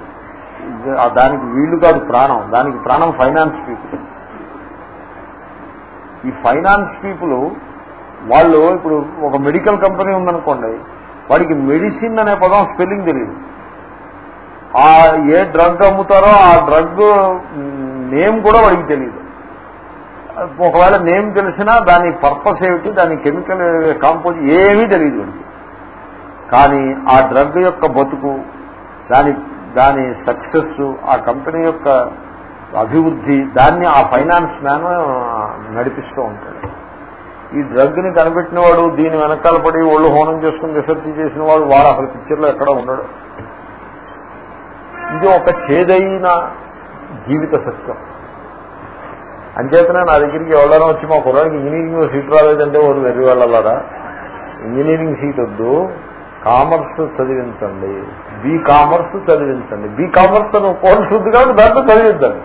దానికి వీళ్ళు కాదు ప్రాణం. దానికి ప్రాణం ఫైనాన్స్ పీపుల్ ఈ ఫైనాన్స్ పీపుల్ వాళ్ళు ఇప్పుడు ఒక మెడికల్ కంపెనీ ఉందనుకోండి వాడికి మెడిసిన్ అనే పదం స్పెల్లింగ్ తెలియదు ఆ ఏ డ్రగ్ అమ్ముతారో ఆ డ్రగ్ నేమ్ కూడా వాడికి తెలియదు ఒకవేళ నేమ్ తెలిసినా దాని పర్పస్ ఏమిటి దాని కెమికల్ కాంపోజ్ ఏమీ తెలియదు వాడికి. కానీ ఆ డ్రగ్ యొక్క బతుకు దాని దాని సక్సెస్ ఆ కంపెనీ యొక్క అభివృద్ధి దాన్ని ఆ ఫైనాన్స్ మ్యాన్ నడిపిస్తూ ఉంటాడు. ఈ డ్రగ్ని కనిపెట్టిన వాడు దీని వెనకాల పడి ఒళ్ళు హోనం చేసుకుని రీసెర్చ్ చేసిన వాడు వాడు అసలు పిక్చర్లో ఎక్కడ ఉండడు. ఇది ఒక చేదైన జీవిత సత్యం. అంచేతనే నా దగ్గరికి ఎవరైనా వచ్చి మా కుర్రానికి ఇంజనీరింగ్ సీట్ రాలేదంటే వారు వెళ్ళి వెళ్ళాలరా? ఇంజనీరింగ్ సీట్ వద్దు. కామర్స్ చదివించండి. బీ కామర్స్ చదివించండి. బీ కామర్స్ అని కోర్సు ఉంది కాబట్టి దాంట్లో చదివించండి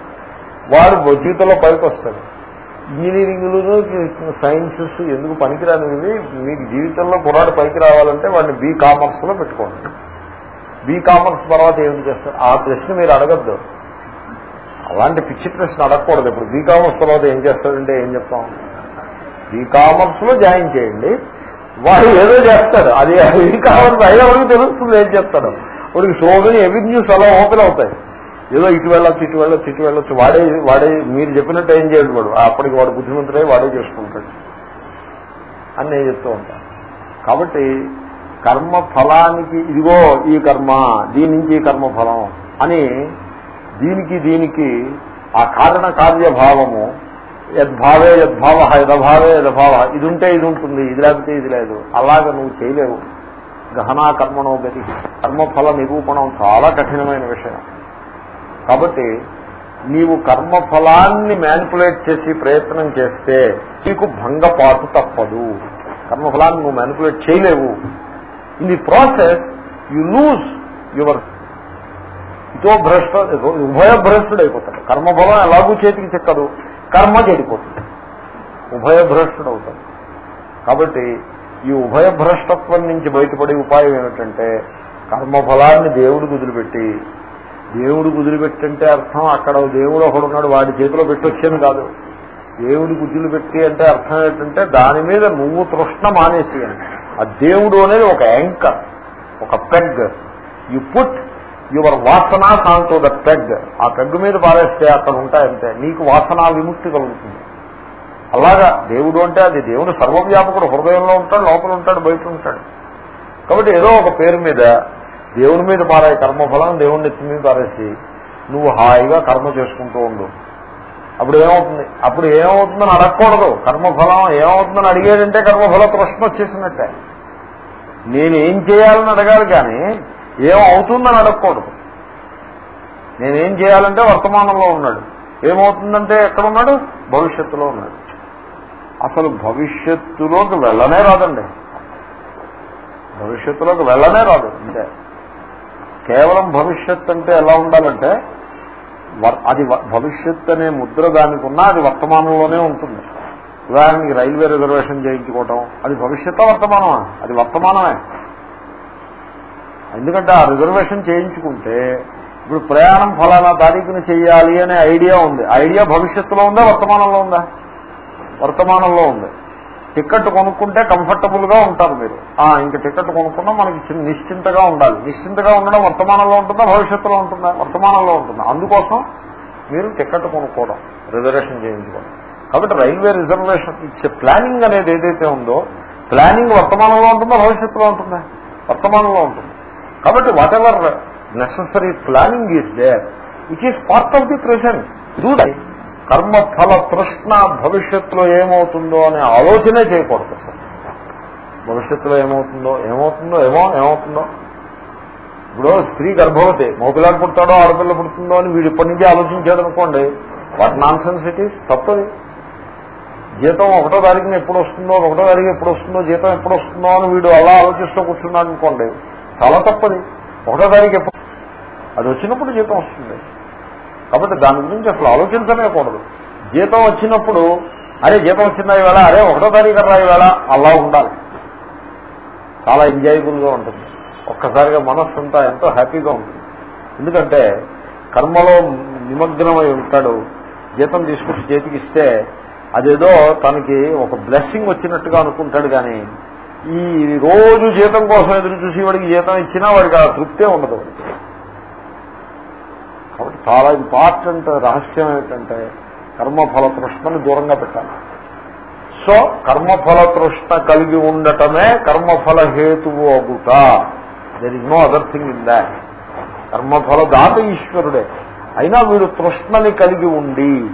వాడు జీవితంలో పైకి వస్తాడు. ఇంజనీరింగ్లు సైన్సెస్ ఎందుకు పనికిరానివి? మీకు జీవితంలో కుర్రాడు పైకి రావాలంటే వాడిని బీ కామర్స్లో పెట్టుకోండి. బీ కామర్స్ తర్వాత ఏం చేస్తారు? ఆ ప్రశ్న మీరు అడగద్దు. అలాంటి పిచ్చి ప్రశ్న అడగకూడదు. ఇప్పుడు బీకామర్స్ తర్వాత ఏం చేస్తాడంటే ఏం చెప్తాం? బీకామర్స్లో జాయిన్ చేయండి. వాడు ఏదో చేస్తాడు. అది బీకామర్స్ అయినా వరకు తెలుస్తుంది ఏం చెప్తాడు వాడికి సోమని ఎవెన్యూస్ అలా ఓపెన్ అవుతాయి. ఏదో ఇటు వెళ్ళొచ్చు ఇటు వెళ్ళొచ్చు ఇటు వెళ్ళొచ్చు. వాడే వాడే మీరు చెప్పినట్టు ఏం చేయడు వాడు. అప్పటికి వాడు బుద్ధిమంతుడై వాడే చేసుకుంటాడు. అని నేను చెప్తూ ఉంటాను కాబట్టి కర్మ ఫలానికి ఇదిగో ఈ కర్మ దీని నుంచి ఈ కర్మ ఫలం అని దీనికి దీనికి ఆ కారణ కార్యభావము యద్భావే యద్భావ యదభావే యదభావ ఇది ఉంటే ఇది ఉంటుంది ఇది లేకపోతే ఇది లేదు. అలాగ నువ్వు చేయలేవు. గహనా కర్మనో గతి. కర్మఫల నిరూపణం చాలా కఠినమైన విషయం. కాబట్టి నీవు కర్మఫలాన్ని మ్యానిపులేట్ చేసి ప్రయత్నం చేస్తే నీకు భంగపాటు తప్పదు. కర్మఫలాన్ని నువ్వు మ్యానిపులేట్ చేయలేవు. In the process you lose your ఇతో భ్రష్ట ఉభయ భ్రష్టుడు అయిపోతాడు కర్మఫలం ఎలాగూ చేతికి చిక్కదు. కర్మ చెడిపోతుంది. ఉభయ భ్రష్టుడు అవుతాడు కాబట్టి ఈ ఉభయ భ్రష్టత్వం నుంచి బయటపడే ఉపాయం ఏమిటంటే కర్మఫలాన్ని దేవుడు కుదిలిపెట్టి దేవుడు కుదిలిపెట్టంటే అర్థం అక్కడ దేవుడు ఒకడున్నాడు వాడి చేతిలో పెట్టొచ్చేది కాదు. దేవుడి గుజ్జులు పెట్టి అంటే అర్థం ఏంటంటే దాని మీద నువ్వు తృష్ణ మానేసి అని ఆ దేవుడు అనేది ఒక యాంకర్ ఒక పెగ్. యు పుట్ యువర్ వాసనా సాంగ్ ద పెగ్ ఆ పెగ్ మీద పారేస్తే అక్కడ ఉంటాయంటే నీకు వాసనా విముక్తి కలుగుతుంది. అలాగా దేవుడు అంటే అది దేవుడు సర్వవ్యాపకుడు హృదయంలో ఉంటాడు లోపల ఉంటాడు బయట ఉంటాడు. కాబట్టి ఏదో ఒక పేరు మీద దేవుడి మీద పారాయి కర్మఫలం దేవుడిని ఎత్తి మీద పారేసి నువ్వు హాయిగా కర్మ చేసుకుంటూ ఉండు. అప్పుడు ఏమవుతుంది? అప్పుడు ఏమవుతుందని అడగకూడదు. కర్మఫలం ఏమవుతుందని అడిగేదంటే కర్మఫల ప్రశ్న వచ్చేసినట్టే. నేనేం చేయాలని అడగాలి కానీ ఏమవుతుందని అడగకూడదు. నేనేం చేయాలంటే వర్తమానంలో ఉన్నాడు. ఏమవుతుందంటే ఎక్కడ ఉన్నాడు భవిష్యత్తులో ఉన్నాడు. అసలు భవిష్యత్తులోకి వెళ్ళనే రాదండి. భవిష్యత్తులోకి వెళ్ళనే రాదు. అంటే కేవలం భవిష్యత్ అంటే ఎలా ఉండాలంటే అది భవిష్యత్ అనే ముద్ర దానికి ఉన్నా అది వర్తమానంలోనే ఉంటుంది. ఉదాహరణకి రైల్వే రిజర్వేషన్ చేయించుకోవటం అది భవిష్యత్ వర్తమానమా? అది వర్తమానమే. ఎందుకంటే ఆ రిజర్వేషన్ చేయించుకుంటే ఇప్పుడు ప్రయాణం ఫలానా తారీఖున చేయాలి అనే ఐడియా ఉంది. ఐడియా భవిష్యత్తులో ఉందా వర్తమానంలో ఉందా? వర్తమానంలో ఉంది. టికెట్ కొనుక్కుంటే కంఫర్టబుల్గా ఉంటారు మీరు. ఇంకా టికెట్ కొనుక్కున్నా మనకి నిశ్చింతగా ఉండాలి. నిశ్చింతగా ఉండడం వర్తమానంలో ఉంటుందా భవిష్యత్తులో ఉంటుందా? వర్తమానంలో ఉంటుందా? అందుకోసం మీరు టికెట్ కొనుక్కోవడం రిజర్వేషన్ చేయించుకోవడం. కాబట్టి రైల్వే రిజర్వేషన్ ఇచ్చే ప్లానింగ్ అనేది ఏదైతే ఉందో ప్లానింగ్ వర్తమానంలో ఉంటుందా భవిష్యత్తులో ఉంటుందా? వర్తమానంలో ఉంటుంది? కాబట్టి whatever necessary planning is there it is part of the present do దై కర్మఫల తృష్ణ భవిష్యత్తులో ఏమవుతుందో అనే ఆలోచనే చేయకూడదు సార్ భవిష్యత్తులో ఏమవుతుందో ఏమవుతుందో ఏమో ఏమవుతుందో. ఇప్పుడు స్త్రీ గర్భవతి మోపిలాడు పుడతాడో ఆడపిల్ల పుడుతుందో అని వీడు ఇప్పటి నుంచే ఆలోచించాడు అనుకోండి what nonsense it is తప్పది. జీతం ఒకటో తారీఖున ఎప్పుడు వస్తుందో ఒకటో తారీఖు ఎప్పుడు వస్తుందో జీతం ఎప్పుడు వస్తుందో అని వీడు అలా ఆలోచిస్తూ కూర్చున్నాడు అనుకోండి చాలా తప్పది. ఒకటో తారీఖు ఎప్పుడు అది వచ్చినప్పుడు జీతం వస్తుంది. కాబట్టి దాని గురించి అసలు ఆలోచించనే కూడదు జీతం వచ్చినప్పుడు అరే జీతం వచ్చిందా ఇవాళ అరే ఒకటో తారీఖు రా ఇవాళ అలా ఉండాలి. చాలా ఎంజాయబుల్గా ఉంటుంది. ఒక్కసారిగా మనస్సు అంతా ఎంతో హ్యాపీగా ఉంటుంది. ఎందుకంటే కర్మలో నిమగ్నమై ఉంటాడు. జీతం తీసుకొచ్చి చేతికిస్తే అదేదో తనకి ఒక బ్లెస్సింగ్ వచ్చినట్టుగా అనుకుంటాడు కానీ ఈ రోజు జీతం కోసం ఎదురు చూసి వాడికి జీతం ఇచ్చినా వాడికి ఆ తృప్తే ఉండదు. కాబట్టి చాలా ఇంపార్టెంట్ రహస్యం ఏంటంటే కర్మఫల తృష్ణను దూరంగా పెట్టాలి. సో కర్మఫల తృష్ణ కలిగి ఉండటమే కర్మఫల హేతువు అగుట. There is no other thing in that కర్మఫల దాత ఈశ్వరుడే. అయినా వీడు తృష్ణని కలిగి ఉండి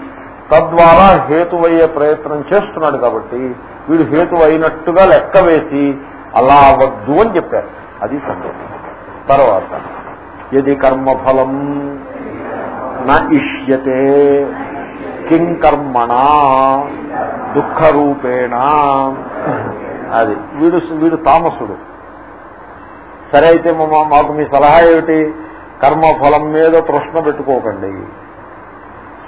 తద్వారా హేతువయ్యే ప్రయత్నం చేస్తున్నాడు కాబట్టి వీడు హేతు అయినట్టుగా లెక్క వేసి అలా అవద్దు అని చెప్పారు. అది సందేహం. తర్వాత ఇది కర్మఫలం నా ఇష్యతే కిం కర్మణ దుఃఖరూపేణ. అది వీడు వీడు తామసుడు. సరే అయితే మాకు మీ సలహా ఏమిటి? కర్మఫలం మీద ప్రశ్న పెట్టుకోకండి.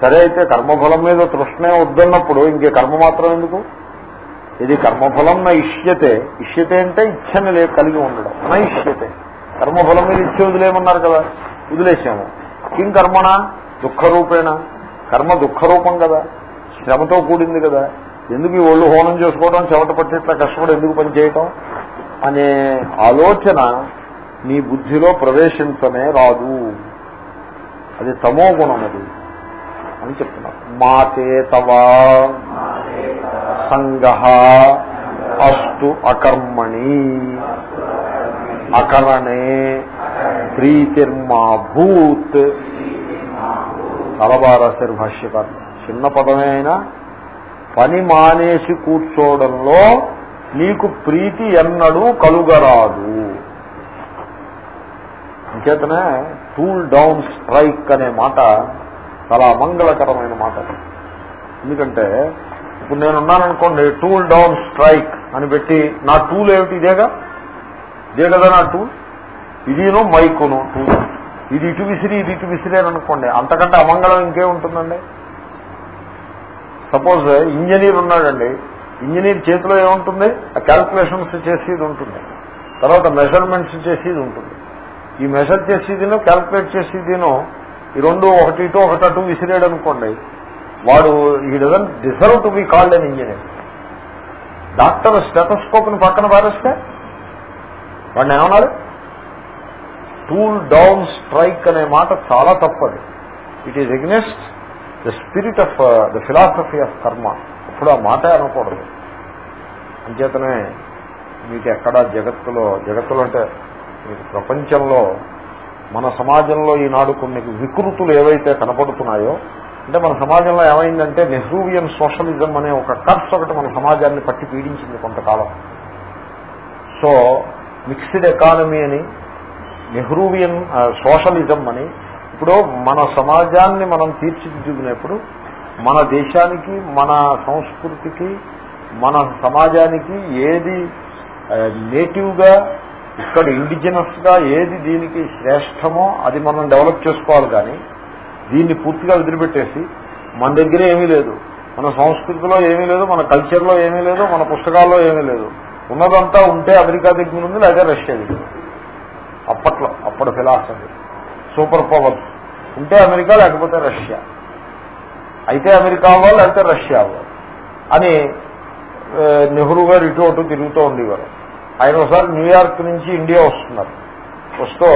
సరే అయితే కర్మఫలం మీద తృష్ణే వద్దన్నప్పుడు ఇంకే కర్మ మాత్రం ఎందుకు? ఇది కర్మఫలం నా ఇష్యతే. ఇష్యతే అంటే ఇచ్చని లే కలిగి ఉండడం. నా ఇష్యతే. కర్మఫలం మీద ఇచ్చే వదిలేమన్నారు కదా? వదిలేసాము. కిం కర్మణ? దుఃఖరూపేణ. కర్మ దుఃఖరూపం కదా. శ్రమతో కూడింది కదా. ఎందుకు ఈ ఒళ్ళు హోనం చేసుకోవడం చెమట పట్టేట్లా కష్టపడి ఎందుకు పనిచేయటం అనే ఆలోచన నీ బుద్ధిలో ప్రవేశించనే రాదు. అది తమో గుణం అది. అని చెప్తున్నారు. మాతే తవా సంగ అస్తు అకర్మణి? అకరణే? ప్రీతిర్మా భూత్ చాలా బాగా రాశారు భాష్యకారు చిన్న పదమే అయినా పని మానేసి కూర్చోవడంలో నీకు ప్రీతి ఎన్నడూ కలుగరాదు. అంచేతనే టూల్ డౌన్ స్ట్రైక్ అనే మాట చాలా అమంగళకరమైన మాట. ఎందుకంటే ఇప్పుడు నేనున్నాననుకోండి టూల్ డౌన్ స్ట్రైక్ అని పెట్టి నా టూల్ ఏమిటి ఇదేగా? ఇదే కదా నా టూల్ ఇదిను మైకును టూల్ ఇది ఇటు విసిరి ఇది ఇటు విసిరే అని అనుకోండి అంతకంటే అమంగళం ఇంకేముంటుందండి సపోజ్ ఇంజనీర్ ఉన్నాడండి ఇంజనీర్ చేతిలో ఏముంటుంది? ఆ క్యాల్కులేషన్స్ చేసేది ఉంటుంది. తర్వాత మెజర్మెంట్స్ చేసేది ఉంటుంది. ఈ మెజర్ చేసేదినో క్యాల్కులేట్ చేసేదినో ఈ రెండు ఒకటి ఇటు ఒకటి అటు విసిరేడు అనుకోండి వాడు ఈ doesn't deserve to be called అని ఇంజనీర్ డాక్టర్ స్టెటస్కోప్ని పక్కన పారేస్తే వాడిని ఏమన్నారు టూల్ డౌన్ స్ట్రైక్ అనే మాట చాలా తప్పది. It is against the spirit of the philosophy of karma ఇప్పుడు ఆ మాట అనకూడదు. అంచేతనే మీకు ఎక్కడ జగత్తులో జగత్తులో అంటే మీకు ప్రపంచంలో మన సమాజంలో ఈనాడు కొన్ని వికృతులు ఏవైతే కనపడుతున్నాయో అంటే మన సమాజంలో ఏమైందంటే నెహ్రూవియన్ సోషలిజం అనే ఒక కర్స్ ఒకటి మన సమాజాన్ని పట్టి పీడించింది కొంతకాలం. సో మిక్స్డ్ ఎకానమీ అని నెహ్రూవియన్ సోషలిజం అని ఇప్పుడు మన సమాజాన్ని మనం తీర్చిదిద్దుకునేప్పుడు మన దేశానికి మన సంస్కృతికి మన సమాజానికి ఏది నేటివ్గా ఇక్కడ ఇండిజినస్గా ఏది దీనికి శ్రేష్టమో అది మనం డెవలప్ చేసుకోవాలి కానీ దీన్ని పూర్తిగా వదిలిపెట్టేసి మన దగ్గర ఏమీ లేదు. మన సంస్కృతిలో ఏమీ లేదు మన కల్చర్లో ఏమీ లేదు మన పుస్తకాల్లో ఏమీ లేదు. ఉన్నదంతా ఉంటే అమెరికా దగ్గర ఉంది లేదా రష్యా దగ్గర అప్పట్లో అప్పటి ఫిలాసఫీ సూపర్ పవర్స్ ఉంటే అమెరికా లేకపోతే రష్యా. అయితే అమెరికా అవ్వాలి లేకపోతే రష్యా అవ్వాలి అని నెహ్రూ గారు ఇటు అటు తిరుగుతూ ఉండేవారు. ఆయన ఒకసారి న్యూయార్క్ నుంచి ఇండియా వస్తున్నారు. వస్తూ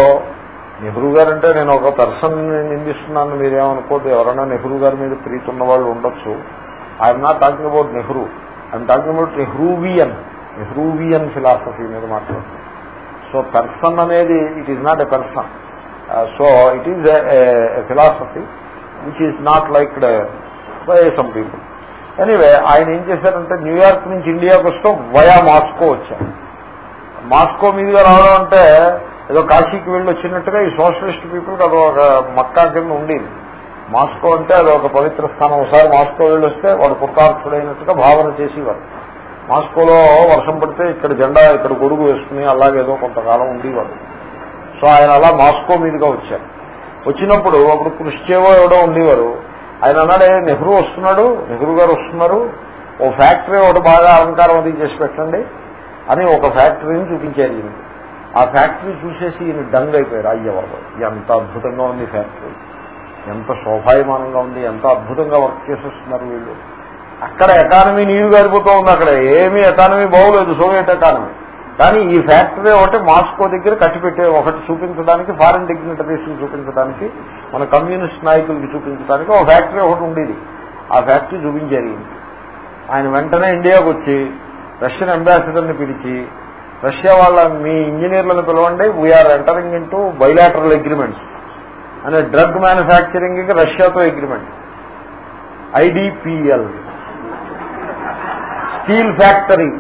నెహ్రూ గారు అంటే నేను ఒక పర్సన్ నిందిస్తున్నాను మీరేమనుకోద్దు ఎవరైనా నెహ్రూ గారి మీద ప్రీతి ఉన్న వాళ్ళు ఉండొచ్చు. I'm not talking about Nehru. I'm talking about Nehruvian. Nehruvian philosophy మీద మాట్లాడుతున్నాను. సో పర్సన్ అనేది it is not a person so it is philosophy which is not like by some people anyway ఆయన ఏం చేశారంటే న్యూయార్క్ నుంచి ఇండియాకి వస్తూ via Moscow వచ్చారు. మాస్కో మీదుగా రావడం అంటే ఏదో కాశీకి వెళ్ళి వచ్చినట్టుగా ఈ సోషలిస్ట్ పీపుల్కి అది ఒక మక్కా కింద ఉండేది. మాస్కో అంటే అది ఒక పవిత్ర స్థానం. ఒకసారి మాస్కో వెళ్ళి వస్తే వాడు కృతార్థుడైనట్టుగా భావన చేసేవారు. మాస్కోలో వర్షం పడితే ఇక్కడ జెండా ఇక్కడ గొడుగు వేసుకుని అలాగేదో కొంతకాలం ఉండేవాడు సో ఆయన అలా మాస్కో మీదుగా వచ్చారు. వచ్చినప్పుడు అప్పుడు కృష్చేవో ఎవడో ఉండేవారు. ఆయన అన్నాడే నెహ్రూ వస్తున్నాడు నెహ్రూ గారు వస్తున్నారు. ఓ ఫ్యాక్టరీ ఒకటి బాగా అలంకారం అది చేసి పెట్టండి. అని ఒక ఫ్యాక్టరీని చూపించారు ఈయన. ఆ ఫ్యాక్టరీ చూసేసి ఈయన డంగ్ అయిపోయారు. అయ్యవారు ఎంత అద్భుతంగా ఉంది ఫ్యాక్టరీ. ఎంత శోభాయమానంగా ఉంది ఎంత అద్భుతంగా వర్క్ చేసేస్తున్నారు వీళ్ళు. అక్కడ ఎకానమీ నీరు గారిపోతూ ఉంది అక్కడ. ఏమీ ఎకానమీ బాగోలేదు సోవియట్ ఎకానమీ కానీ ఈ ఫ్యాక్టరీ ఒకటి మాస్కో దగ్గర కట్టిపెట్టే ఒకటి చూపించడానికి ఫారెన్ డిగ్నిటరీస్ చూపించడానికి మన కమ్యూనిస్ట్ నాయకులకి చూపించడానికి ఒక ఫ్యాక్టరీ ఒకటి ఉండేది. ఆ ఫ్యాక్టరీ చూపించారు ఆయన వెంటనే ఇండియాకు వచ్చి రష్యన్ అంబాసిడర్ని పిలిచి రష్యా వాళ్ళ మీ ఇంజనీర్లను పిలవండి we're entering into bilateral agreements అనే డ్రగ్ మ్యానుఫ్యాక్చరింగ్ రష్యాతో అగ్రిమెంట్ ఐడిపిఎల్ స్టీల్ ఫ్యాక్టరీ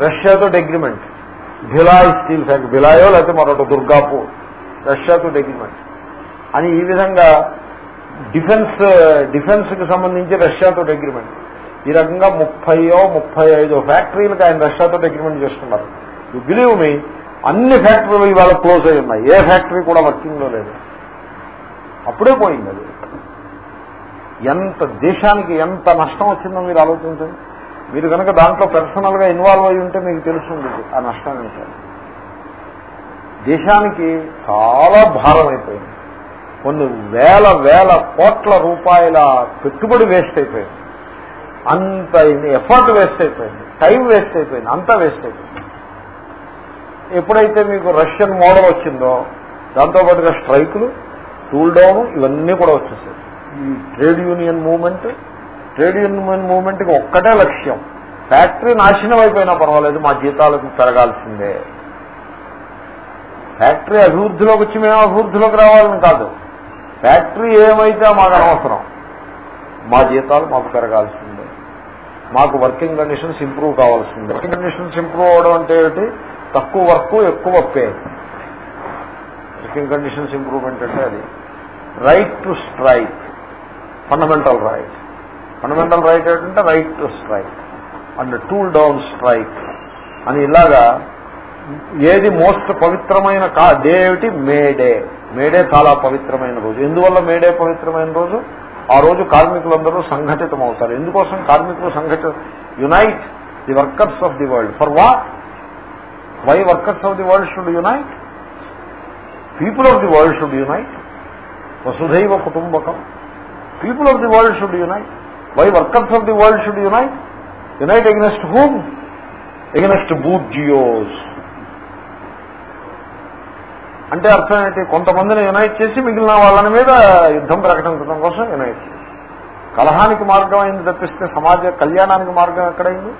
రష్యాతో అగ్రిమెంట్ భిలాయ్ స్టీల్ ఫ్యాక్టరీ భిలాయో లేకపోతే మరొకటి దుర్గాపూర్ రష్యాతో అగ్రిమెంట్ అని ఈ విధంగా డిఫెన్స్ డిఫెన్స్కి సంబంధించి రష్యాతో అగ్రిమెంట్ ఈ రకంగా ముప్పయో ముప్పై ఐదో ఫ్యాక్టరీలకు ఆయన రష్యాతో అగ్రిమెంట్ చేస్తున్నారు. యు బిలీవ్ మీ అన్ని ఫ్యాక్టరీలు ఇవాళ క్లోజ్ అయి ఉన్నాయి. ఏ ఫ్యాక్టరీ కూడా వర్కింగ్లో లేదు. అప్పుడే పోయింది అది. ఎంత దేశానికి ఎంత నష్టం వచ్చిందో మీరు ఆలోచించండి. మీరు కనుక దాంట్లో పర్సనల్గా ఇన్వాల్వ్ అయి ఉంటే మీకు తెలుస్తుంది ఆ నష్టం ఏంటో. దేశానికి చాలా భారం అయిపోయింది. కొన్ని వేల వేల కోట్ల రూపాయల పెట్టుబడి వేస్ట్ అయిపోయింది. అంత ఎఫర్ట్ వేస్ట్ అయిపోయింది. టైం వేస్ట్ అయిపోయింది. అంతా వేస్ట్ అయిపోయింది. ఎప్పుడైతే మీకు రష్యన్ మోడల్ వచ్చిందో దాంతోపాటుగా స్ట్రైకులు టూల్ డౌన్ ఇవన్నీ కూడా వచ్చేసాయి. ఈ trade union movement trade union మూవ్మెంట్కి ఒక్కటే లక్ష్యం. ఫ్యాక్టరీ నాశనం అయిపోయినా పర్వాలేదు మా జీతాలకు పెరగాల్సిందే. ఫ్యాక్టరీ అభివృద్ధిలోకి వచ్చి మేము అభివృద్ధిలోకి రావాలని కాదు. ఫ్యాక్టరీ ఏమైతే మాకు అనవసరం మా జీతాలు మాకు పెరగాల్సిందే. మాకు వర్కింగ్ కండిషన్స్ ఇంప్రూవ్ కావాల్సింది. వర్కింగ్ కండిషన్స్ ఇంప్రూవ్ అవడం అంటే ఏమిటి? తక్కువ వర్క్ ఎక్కువ పే. వర్కింగ్ కండిషన్స్ ఇంప్రూవ్మెంట్ అంటే అది. Right to strike fundamental right fundamental right ఏంటంటే right to strike and tool down strike అని ఇలాగా ఏది మోస్ట్ పవిత్రమైన కా డే ఏమిటి మేడే మేడే చాలా పవిత్రమైన రోజు. ఎందువల్ల మేడే పవిత్రమైన రోజు? ఆ రోజు కార్మికులందరూ సంఘటితం అవుతారు ఎందుకోసం కార్మికులు సంఘటిత unite the workers of the world for what why workers of the world should unite people of the world should unite వసుధైవ కుటుంబకం. People of the world should unite why workers of the world should unite unite against whom against bourgeois అంటే అర్థం ఏంటి? కొంతమందిని unite చేసి మిగిలిన వాళ్ళని మీద యుద్ధం ప్రకటించడం కోసం యునైట్ కలహానికి మార్గం అయింది తప్పిస్తే సమాజ కళ్యాణానికి మార్గం ఎక్కడైంది?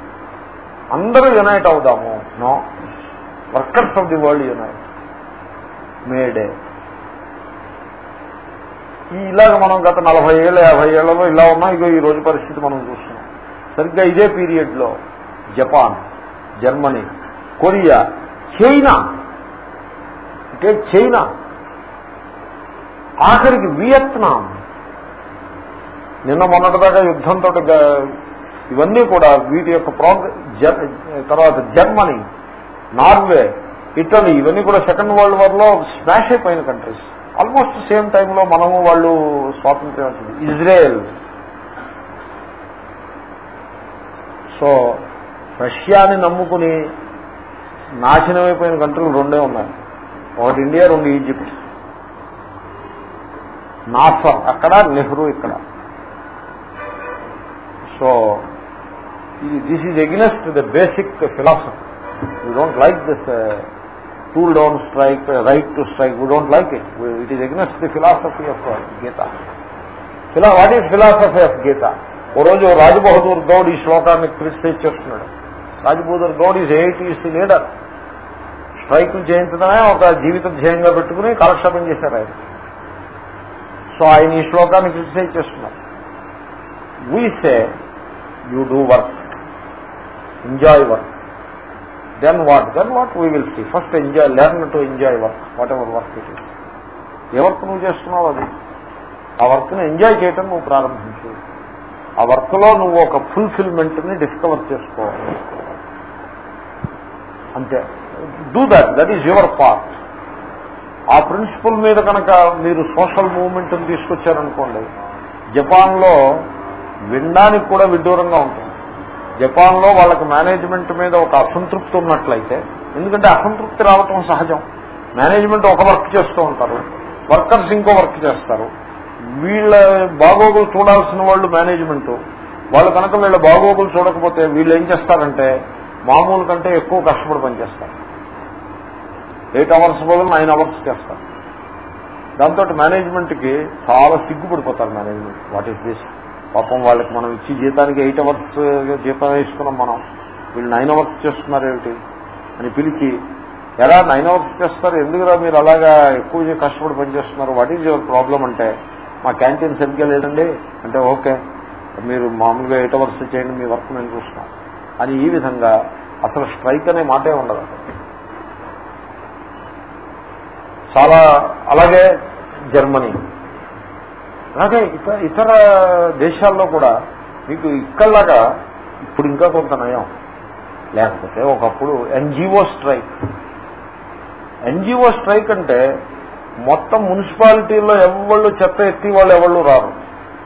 అందరూ యునైట్ అవుదాము. No workers of the world unite May Day ఈ ఇలాగ మనం గత నలభై ఏళ్ళ యాభై ఏళ్ళలో ఇలా ఉన్నా. ఇగో ఈ రోజు పరిస్థితి మనం చూస్తున్నాం. సరిగ్గా ఇదే పీరియడ్లో జపాన్ జర్మనీ కొరియా చైనా అంటే చైనా. ఆఖరికి వియత్నాం. నిన్న మొన్నటిదాకా యుద్ధంతో ఇవన్నీ కూడా వీటి యొక్క తర్వాత జర్మనీ నార్వే ఇటలీ ఇవన్నీ కూడా సెకండ్ వరల్డ్ వార్లో స్మాష్ అయిపోయిన కంట్రీస్. ఆల్మోస్ట్ సేమ్ టైంలో మనము వాళ్ళు స్వాతంత్ర్యం వచ్చింది. ఇజ్రాయెల్. సో రష్యాని నమ్ముకుని నాశనమైపోయిన కంట్రీలు రెండే ఉన్నాయి. ఒకటి ఇండియా రెండు ఈజిప్ట్. నాఫర్ అక్కడ నెహ్రూ ఇక్కడ. So this is against the basic philosophy we don't like this tool down strike right to strike we don't like it it is against the philosophy of Gita ఫిలా what is philosophy of Gita ఓ రోజు రాజబహదూర్ గౌడ్ ఈ శ్లోకాన్ని criticise చేస్తున్నాడు. Rajbahadur Gour is eighties leader స్ట్రైకులు చేయించడమే ఒక జీవిత ధ్యేయంగా పెట్టుకుని కాలక్షేపం చేశారు ఆయన. సో ఆయన ఈ శ్లోకాన్ని క్రిటిసైజ్ చేస్తున్నారు. We say you do work enjoy work then what then what we will see first enjoy learn to enjoy work whatever work it is a work నువ్వు చేస్తున్నావు అది? ఆ వర్క్ను ఎంజాయ్ చేయటం నువ్వు ప్రారంభించు. ఆ వర్క్లో నువ్వు ఒక ఫుల్ఫిల్మెంట్ని డిస్కవర్ చేసుకోవాలి అంతే. Do that that is your part ఆ ప్రిన్సిపల్ మీద కనుక మీరు సోషల్ మూవ్మెంట్ తీసుకొచ్చారనుకోండి జపాన్లో వినడానికి కూడా విడ్డూరంగా ఉంటుంది. జపాన్లో వాళ్ళకి మేనేజ్మెంట్ మీద ఒక అసంతృప్తి ఉన్నట్లయితే ఎందుకంటే అసంతృప్తి రావటం సహజం. మేనేజ్మెంట్ ఒక వర్క్ చేస్తూ ఉంటారు వర్కర్స్ ఇంకో వర్క్ చేస్తారు. వీళ్ళ బాగోగులు చూడాల్సిన వాళ్ళు మేనేజ్మెంట్. వాళ్ళు కనుక వీళ్ళ బాగోగులు చూడకపోతే వీళ్ళు ఏం చేస్తారంటే మామూలు కంటే ఎక్కువ కష్టపడి పనిచేస్తారు. ఎయిట్ అవర్స్ బదులు నైన్ అవర్స్ చేస్తారు దాంతో మేనేజ్మెంట్కి చాలా సిగ్గుపడిపోతారు మేనేజ్మెంట్. వాట్ ఈస్ దిస్ పాపం వాళ్ళకి మనం ఇచ్చి జీతానికి ఎయిట్ అవర్స్ జీతం వేసుకున్నాం మనం. వీళ్ళు నైన్ అవర్స్ చేస్తున్నారు ఏమిటి? అని పిలిచి ఎలా నైన్ అవర్స్ చేస్తారు? ఎందుకురా మీరు అలాగా ఎక్కువ కష్టపడి పనిచేస్తున్నారు? వాట్ ఈజ్ యువర్ ప్రాబ్లం అంటే మా క్యాంటీన్ సరిగ్గా లేదండి. అంటే ఓకే మీరు మామూలుగా ఎయిట్ అవర్స్ చేయండి మీ వర్క్ మేము చూస్తున్నాను అని ఈ విధంగా అసలు స్ట్రైక్ అనే మాటే ఉండదు చాలా అలాగే జర్మనీ. అలాగే ఇతర ఇతర దేశాల్లో కూడా మీకు ఇక్కడలాగా ఇప్పుడు ఇంకా కొంత నయం. లేకపోతే ఒకప్పుడు ఎన్జిఓ స్ట్రైక్. ఎన్జిఓ స్ట్రైక్ అంటే మొత్తం మున్సిపాలిటీల్లో ఎవళ్ళు చెత్త ఎత్తి వాళ్ళు ఎవళ్ళు రారు.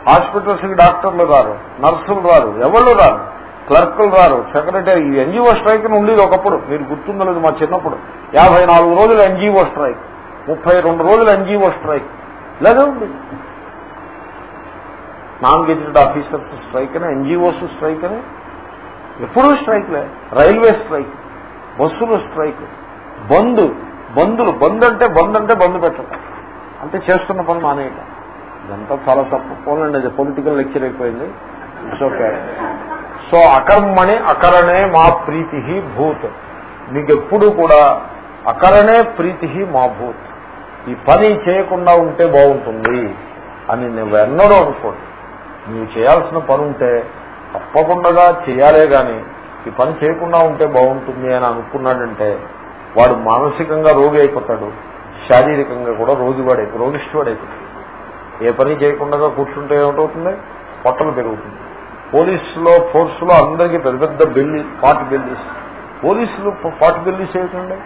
హాస్పిటల్స్కి డాక్టర్లు రారు నర్సులు రారు ఎవళ్ళు రారు క్లర్కులు రారు. సెక్రటరీ ఈ ఎన్జిఓ స్ట్రైక్ ఉండేది ఒకప్పుడు. మీరు గుర్తుందలేదు మా చిన్నప్పుడు. యాభై నాలుగు రోజులు ఎన్జిఓ స్ట్రైక్. ముప్పై రెండు రోజులు ఎన్జిఓ స్ట్రైక్. ఇలాగే ఉంది. నాన్ గెజిటెడ్ ఆఫీసర్స్ స్ట్రైక్ అని ఎన్జిఓస్ స్ట్రైక్ అని ఎప్పుడూ స్ట్రైక్లే. రైల్వే స్ట్రైక్ బస్సులు స్ట్రైక్ బంద్ బందులు. బంద్ అంటే బంద్ అంటే బంద్ పెట్టడం. అంటే చేస్తున్న పని మానేయట. ఇదంతా చాలా తప్పు. పోలండి అది పొలిటికల్ లెక్చర్ అయిపోయింది. ఇట్స్ ఓకే సో అకర్మణి అకరణే మా ప్రీతి భూత్. మీకు ఎప్పుడు కూడా అకరణే ప్రీతి మా భూత్. ఈ పని చేయకుండా ఉంటే బాగుంటుంది అని నువ్వు ఎన్నడూ అనుకోండి నువ్వు చేయాల్సిన పని ఉంటే తప్పకుండా చేయాలే గాని ఈ పని చేయకుండా ఉంటే బాగుంటుంది అని అనుకున్నాడంటే వాడు మానసికంగా రోగి అయిపోతాడు శారీరకంగా కూడా రోగివాడై రోగిష్ఠువాడైపోతాడు ఏ పని చేయకుండా కూర్చుంటే ఏమిటవుతుంది పొట్టలు పెరుగుతుంది. పోలీసులో ఫోర్సులో అందరికీ పెద్ద పెద్ద బిల్లి పాట్ బిల్లీస్. పోలీసులు పాట్ బిల్లీస్ ఏమిటండి?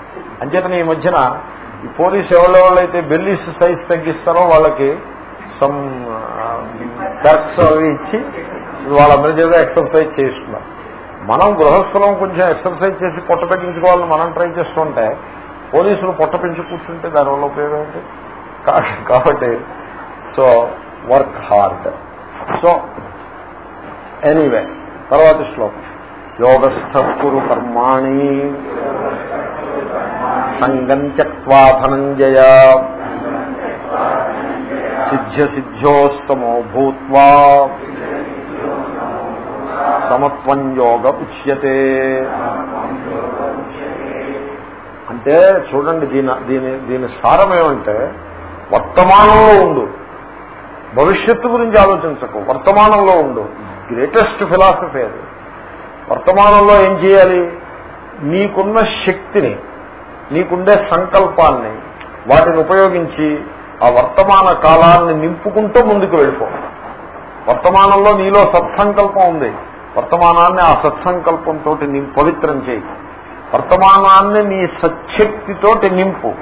అంచేతనే ఈ మధ్యన ఈ పోలీసు ఎవరెవరైతే బెల్లీస్ సైజ్ తగ్గిస్తారో వాళ్ళకి సమ్ కరెక్ట్స్ అవి ఇచ్చి వాళ్ళందరి చేత ఎక్సర్సైజ్ చేస్తున్నారు మనం గృహస్థలం కొంచెం ఎక్సర్సైజ్ చేసి పొట్ట తగ్గించుకోవాలని మనం ట్రై చేస్తుంటే పోలీసులు పొట్ట పెంచి కూర్చుంటే దానివల్ల ఉపయోగం ఏంటి? కాబట్టి so work hard so anyway తర్వాత శ్లోకం. యోగస్థ కురు కర్మాణి. సంగం త్యక్వా ధనంజయ. సిద్ధ్య సిద్ధ్యోస్తమో భూత్వా. సమత్వం యోగ ఉచ్యతే. అంటే చూడండి దీని దీని దీని సారం ఏమంటే వర్తమానంలో ఉండు. భవిష్యత్తు గురించి ఆలోచించకు. వర్తమానంలో ఉండు. గ్రేటెస్ట్ ఫిలాసఫీ అది. వర్తమానంలో ఏం చేయాలి? నీకున్న శక్తిని నీకుండే సంకల్పాన్ని వాటిని ఉపయోగించి ఆ వర్తమాన కాలాన్ని నింపుకుంటూ ముందుకు వెళ్ళిపో. వర్తమానంలో నీలో సత్సంకల్పం ఉంది. వర్తమానాన్ని ఆ సత్సంకల్పంతో పవిత్రం చేయి. వర్తమానాన్ని నీ సచ్చక్తితోటి నింపు.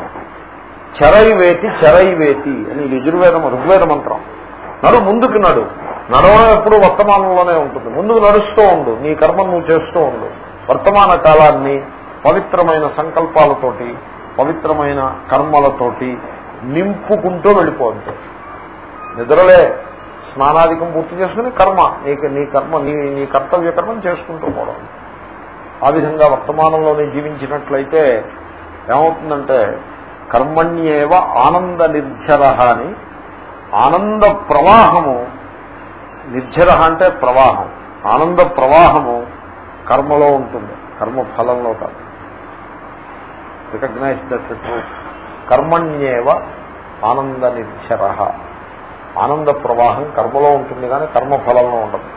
చెరైవేతి చెరైవేతి అని యజుర్వేదం ఋగ్వేద మంత్రం. నడు ముందుకు నడు. నడవడం ఎప్పుడు వర్తమానంలోనే ఉంటుంది. ముందుకు నడుస్తూ ఉండు. నీ కర్మ నువ్వు చేస్తూ ఉండు. వర్తమాన కాలాన్ని పవిత్రమైన సంకల్పాలతోటి పవిత్రమైన కర్మలతోటి నింపుకుంటూ వెళ్ళిపోవద్దు. నిద్రలే స్నానాధికం పూర్తి చేసుకుని కర్మ. నీకు నీ కర్మ నీ నీ కర్తవ్య కర్మం చేసుకుంటూ పోవడం. ఆ విధంగా వర్తమానంలోనే జీవించినట్లయితే ఏమవుతుందంటే కర్మణ్యేవ ఆనంద నిర్జర అని ఆనంద ప్రవాహము నిర్జర అంటే ప్రవాహం ఆనంద ప్రవాహము కర్మలో ఉంటుంది కర్మ ఫలంలో కాదు. రికగ్నైజ్ దట్ ట్రూత్ కర్మణ్యేవ ఆనంద నిర్జర ఆనంద ప్రవాహం కర్మలో ఉంటుంది కానీ కర్మఫలంలో ఉండదు.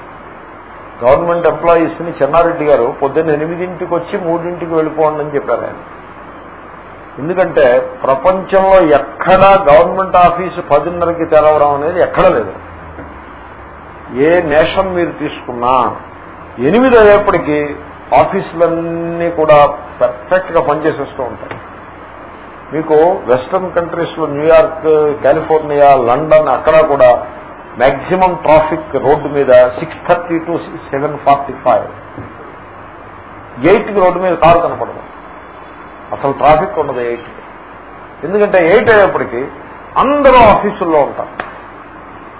గవర్నమెంట్ ఎంప్లాయీస్ని చెన్నారెడ్డి గారు పొద్దున్న ఎనిమిదింటికి వచ్చి మూడింటికి వెళ్ళిపోండి అని చెప్పారు ఆయన. ఎందుకంటే ప్రపంచంలో ఎక్కడా గవర్నమెంట్ ఆఫీసు పదిన్నరకి తెరవడం అనేది ఎక్కడ లేదు. ఏ నేషన్ మీరు తీసుకున్నా ఎనిమిది అయ్యేప్పటికీ ఆఫీసులన్నీ కూడా పర్ఫెక్ట్గా పనిచేసేస్తూ ఉంటాయి. మీకు వెస్ట్రన్ కంట్రీస్లో న్యూయార్క్ కాలిఫోర్నియా లండన్ అక్కడ కూడా మాక్సిమం ట్రాఫిక్ రోడ్డు మీద six thirty to seven forty five. ఎయిట్కి రోడ్డు మీద కారు కనపడదు. అసలు ట్రాఫిక్ ఉండదు ఎయిట్ ఎందుకంటే ఎయిట్ అయ్యేప్పటికీ అందరూ ఆఫీసుల్లో ఉంటారు.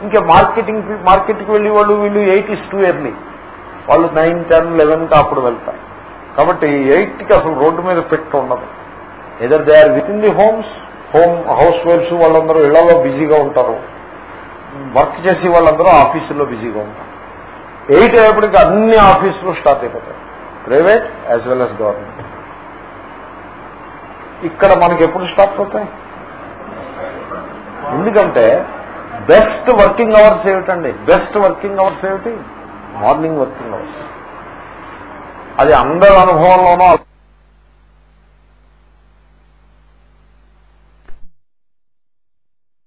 ఇంకా మార్కెటింగ్ మార్కెట్కి వెళ్ళి వాళ్ళు వీళ్ళు ఎయిట్ ఇస్ టూ ఎర్లీ. వాళ్ళు నైన్ టెన్ లెవెన్కి అప్పుడు వెళ్తారు. కాబట్టి ఎయిట్కి అసలు రోడ్డు మీద పెట్టి ఉండదు. Either they are within the homes home house wives వాళ్ళందరూ ఇళ్ళలో బిజీగా ఉంటారు. వర్క్ చేసే వాళ్ళందరూ ఆఫీసుల్లో బిజీగా ఉంటారు. ఎయిట్ అయ్యేప్పటికి అన్ని ఆఫీసులు స్టార్ట్ అయిపోతాయి. Private as well as government ఇక్కడ మనకి ఎప్పుడు స్టార్ట్ అవుతాయి? ఎందుకంటే బెస్ట్ వర్కింగ్ అవర్స్ ఏమిటండి? బెస్ట్ వర్కింగ్ అవర్స్ ఏమిటి? మార్నింగ్ వర్కింగ్ అవర్స్ అది అందరి అనుభవంలోనూ